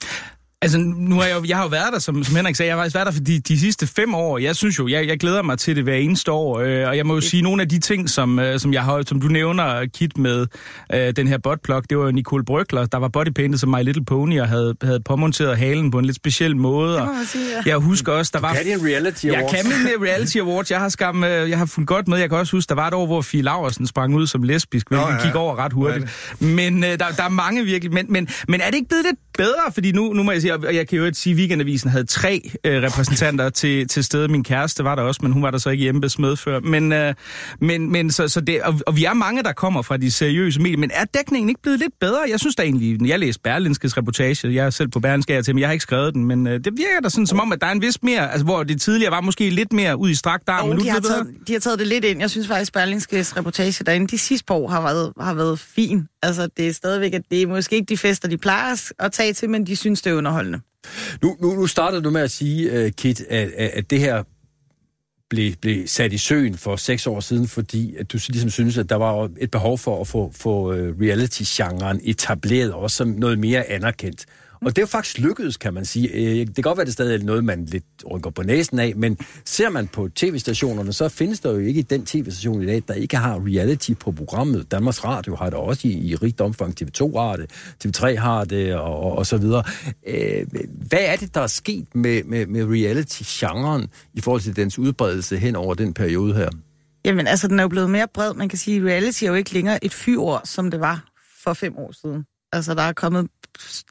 Altså, nu har jeg, jo, jeg har jo været der, som, som Henrik sagde, jeg har faktisk været der for de, de sidste fem år. Jeg synes jo, jeg, jeg glæder mig til det hver eneste år, øh, og jeg må jo sige, nogle af de ting, som, øh, som, jeg har, som du nævner, Kit, med øh, den her botplug, det var jo Nicole Brygler, der var bodypainted som My Little Pony, og havde, havde påmonteret halen på en lidt speciel måde. Og sige, ja. Jeg husker også, der var... Kan det en reality Jeg awards? kan min reality awards. Jeg har skam, øh, jeg har fulgt godt med. Jeg kan også huske, der var et år, hvor Fie Laversen sprang ud som lesbisk, hvilket Nå, ja. gik over ret hurtigt. Men øh, der, der er mange virkelig. Men, men, men er det ikke blevet lidt bedre, fordi nu, nu må jeg sige, og jeg kan jo ikke sige, at Weekendavisen havde tre øh, repræsentanter til, til stede. Min kæreste var der også, men hun var der så ikke i embeds før. Men, øh, men, men så, så det, og, og vi er mange, der kommer fra de seriøse medier, men er dækningen ikke blevet lidt bedre? Jeg synes da egentlig, jeg læste Berlinskes reportage, jeg er selv på Berlinske til, men jeg har ikke skrevet den, men øh, det virker da sådan som om, at der er en vis mere, altså hvor det tidligere var måske lidt mere ud i strakt arm. Oh, men nu de, har det bedre. taget, de har taget det lidt ind. Jeg synes faktisk, Berlingskes reportage derinde de sidste par år har været, har været fin. Altså, det er stadigvæk, at det er måske ikke de fester, de plejer at tage til, men de synes, det er underholdende. Nu, nu, nu startede du med at sige, uh, Kit, at, at, at det her blev, blev sat i søen for seks år siden, fordi at du ligesom synes, at der var et behov for at få, få øh, reality-genren etableret også som noget mere anerkendt. Og det er jo faktisk lykkedes, kan man sige. Øh, det kan godt være, det stadig er noget, man lidt rykker på næsen af, men ser man på tv-stationerne, så findes der jo ikke den tv-station i dag, der ikke har reality på programmet. Danmarks Radio har det også i, i rigt omfang. TV2 har det, TV3 har det, og, og, og så videre. Øh, hvad er det, der er sket med, med, med reality-genren i forhold til dens udbredelse hen over den periode her? Jamen, altså, den er jo blevet mere bred. Man kan sige, at reality er jo ikke længere et fyrord, som det var for fem år siden. Altså, der er kommet,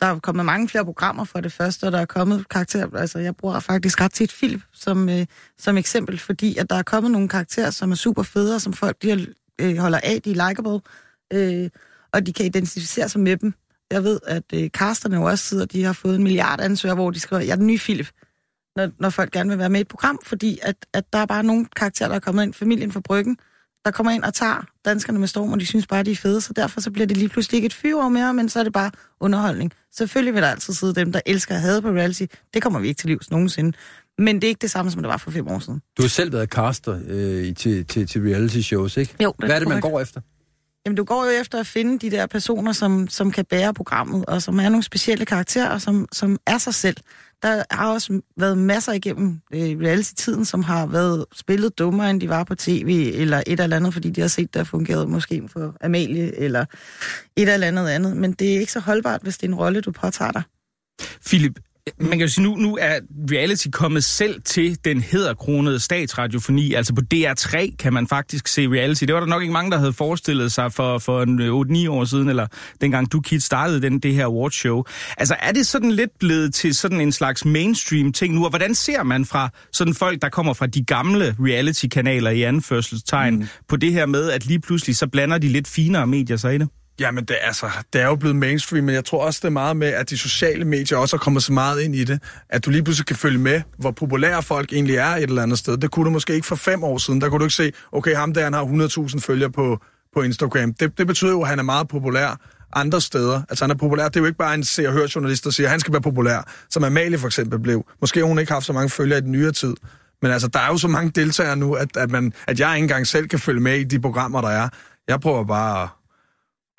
der er kommet mange flere programmer for det første, og der er kommet karakterer. Altså, jeg bruger faktisk ret tit film som, øh, som eksempel, fordi at der er kommet nogle karakterer, som er super fede, og som folk de, øh, holder af, de er likable, øh, og de kan identificere sig med dem. Jeg ved, at øh, casterne jo også sidder, de har fået en milliard ansøgere, hvor de skriver, jeg er den nye Philip, når, når folk gerne vil være med i et program, fordi at, at der er bare nogle karakterer, der er kommet ind, familien fra Bryggen, der kommer ind og tager danskerne med storm, og de synes bare, de er fede, så derfor så bliver det lige pludselig ikke et fyrår mere, men så er det bare underholdning. Selvfølgelig vil der altid sidde dem, der elsker at have på reality. Det kommer vi ikke til livs nogensinde. Men det er ikke det samme, som det var for fem år siden. Du har selv været caster øh, i- til, til, til reality shows, ikke? Jo, det Hvad er det, man går efter? Jamen, du går jo efter at finde de der personer, som, som kan bære programmet, og som er nogle specielle karakterer, som, som er sig selv. Der har også været masser igennem øh, reality-tiden, som har været spillet dummere, end de var på tv, eller et eller andet, fordi de har set, der fungeret måske for Amalie, eller et eller andet andet. Men det er ikke så holdbart, hvis det er en rolle, du påtager dig. Philip, man kan jo sige, nu, nu er reality kommet selv til den hedderkronede statsradiofoni. Altså på DR3 kan man faktisk se reality. Det var der nok ikke mange, der havde forestillet sig for, for en øh, 8-9 år siden, eller dengang du, Kit, startede den, det her awardshow. Altså er det sådan lidt blevet til sådan en slags mainstream ting nu, og hvordan ser man fra sådan folk, der kommer fra de gamle reality-kanaler i anførselstegn, mm. på det her med, at lige pludselig så blander de lidt finere medier sig i det? Jamen, det, altså, det er jo blevet mainstream, men jeg tror også, det er meget med, at de sociale medier også er kommet så meget ind i det, at du lige pludselig kan følge med, hvor populære folk egentlig er et eller andet sted. Det kunne du måske ikke for fem år siden. Der kunne du ikke se, okay, ham der, han har 100.000 følgere på, på Instagram. Det, det betyder jo, at han er meget populær andre steder. Altså, han er populær. Det er jo ikke bare en se- og hør journalist, der siger, at han skal være populær, som Amalie for eksempel blev. Måske har hun ikke haft så mange følgere i den nyere tid. Men altså, der er jo så mange deltagere nu, at, at, man, at jeg ikke engang selv kan følge med i de programmer, der er. Jeg prøver bare at,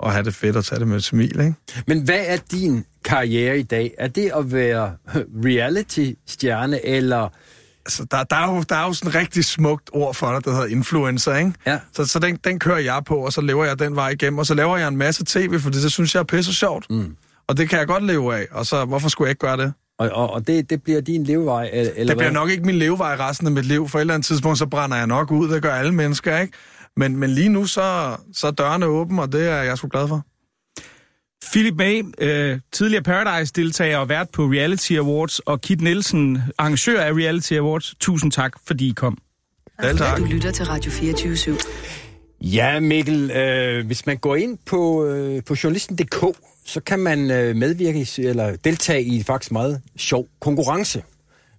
at have det fedt og tage det med et smil, ikke? Men hvad er din karriere i dag? Er det at være reality-stjerne, eller... Altså, der, der, er jo, der er jo sådan et rigtig smukt ord for det, der hedder influencer, ikke? Ja. Så, så den, den kører jeg på, og så lever jeg den vej igennem, og så laver jeg en masse tv, for det, synes jeg er pisse sjovt. Mm. Og det kan jeg godt leve af, og så hvorfor skulle jeg ikke gøre det? Og, og, og det, det bliver din levevej, eller det hvad? bliver nok ikke min levevej resten af mit liv. For et eller andet tidspunkt, så brænder jeg nok ud. Det gør alle mennesker, ikke? Men, men lige nu, så, så er dørene åbne, og det er jeg sgu glad for. Philip May, øh, tidligere Paradise-deltager og vært på Reality Awards, og Kit Nielsen, arrangør af Reality Awards. Tusind tak, fordi I kom. Selv tak. Du lytter til Radio 24 /7. Ja, Mikkel, øh, hvis man går ind på, øh, på journalisten.dk, så kan man øh, medvirke eller deltage i faktisk meget sjov konkurrence.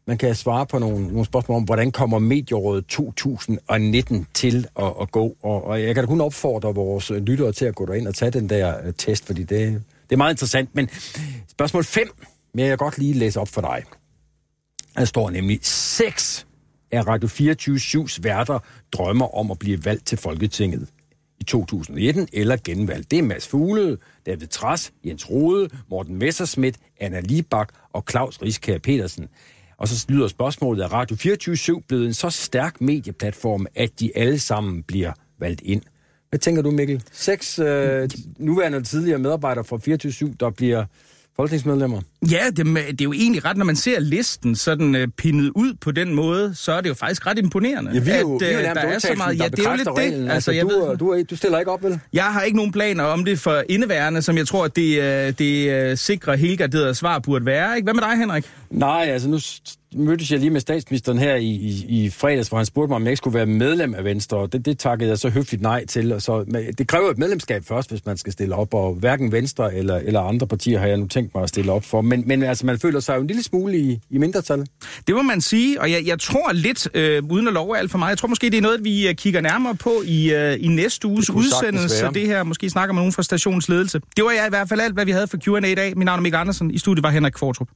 Man kan svare på nogle, nogle spørgsmål om, hvordan kommer medierådet 2019 til at, at gå. Og, og jeg kan da kun opfordre vores lyttere til at gå derind og tage den der øh, test, fordi det, det er meget interessant. Men spørgsmål 5 vil jeg godt lige læse op for dig. Der står nemlig, seks af Radio 24-7's værter drømmer om at blive valgt til Folketinget i 2019 eller genvalgt. Det er Mads Fuglede, David Tras, Jens Rode, Morten Messerschmidt, Anna Libak og Claus Riskær Petersen. Og så lyder spørgsmålet, er Radio 24 blevet en så stærk medieplatform, at de alle sammen bliver valgt ind? Hvad tænker du, Mikkel? Seks øh, nuværende og tidligere medarbejdere fra 24 der bliver folketingsmedlemmer. Ja, det, det er jo egentlig ret, når man ser listen sådan uh, pinnet ud på den måde, så er det jo faktisk ret imponerende. Ja, vi er jo, at, vi er jo øh, der er så meget. Ja, det er jo lidt reglen. det. Altså, jeg du, ved, du, er- du stiller ikke op, vel? jeg har ikke nogen planer om det for indeværende, som jeg tror, at det, øh, det øh, sikre, helgarderede svar burde være. Ikke? Hvad med dig, Henrik? Nej, altså nu mødtes jeg lige med statsministeren her i, i, i fredags, hvor han spurgte mig, om jeg ikke skulle være medlem af Venstre, og det, det takkede jeg så høfligt nej til. Og så, men det kræver et medlemskab først, hvis man skal stille op, og hverken Venstre eller, eller andre partier har jeg nu tænkt mig at stille op for. Men, men altså, man føler sig jo en lille smule i, i mindretal. Det må man sige, og jeg, jeg tror lidt, øh, uden at love alt for meget, jeg tror måske, det er noget, vi øh, kigger nærmere på i, øh, i næste uges sagtens udsendelse. Det her måske snakker med nogen fra stationsledelse. Det var jeg i hvert fald alt, hvad vi havde for Q&A i dag. Mit navn er Mikkel Andersen. I studiet var Henrik Kvartrup.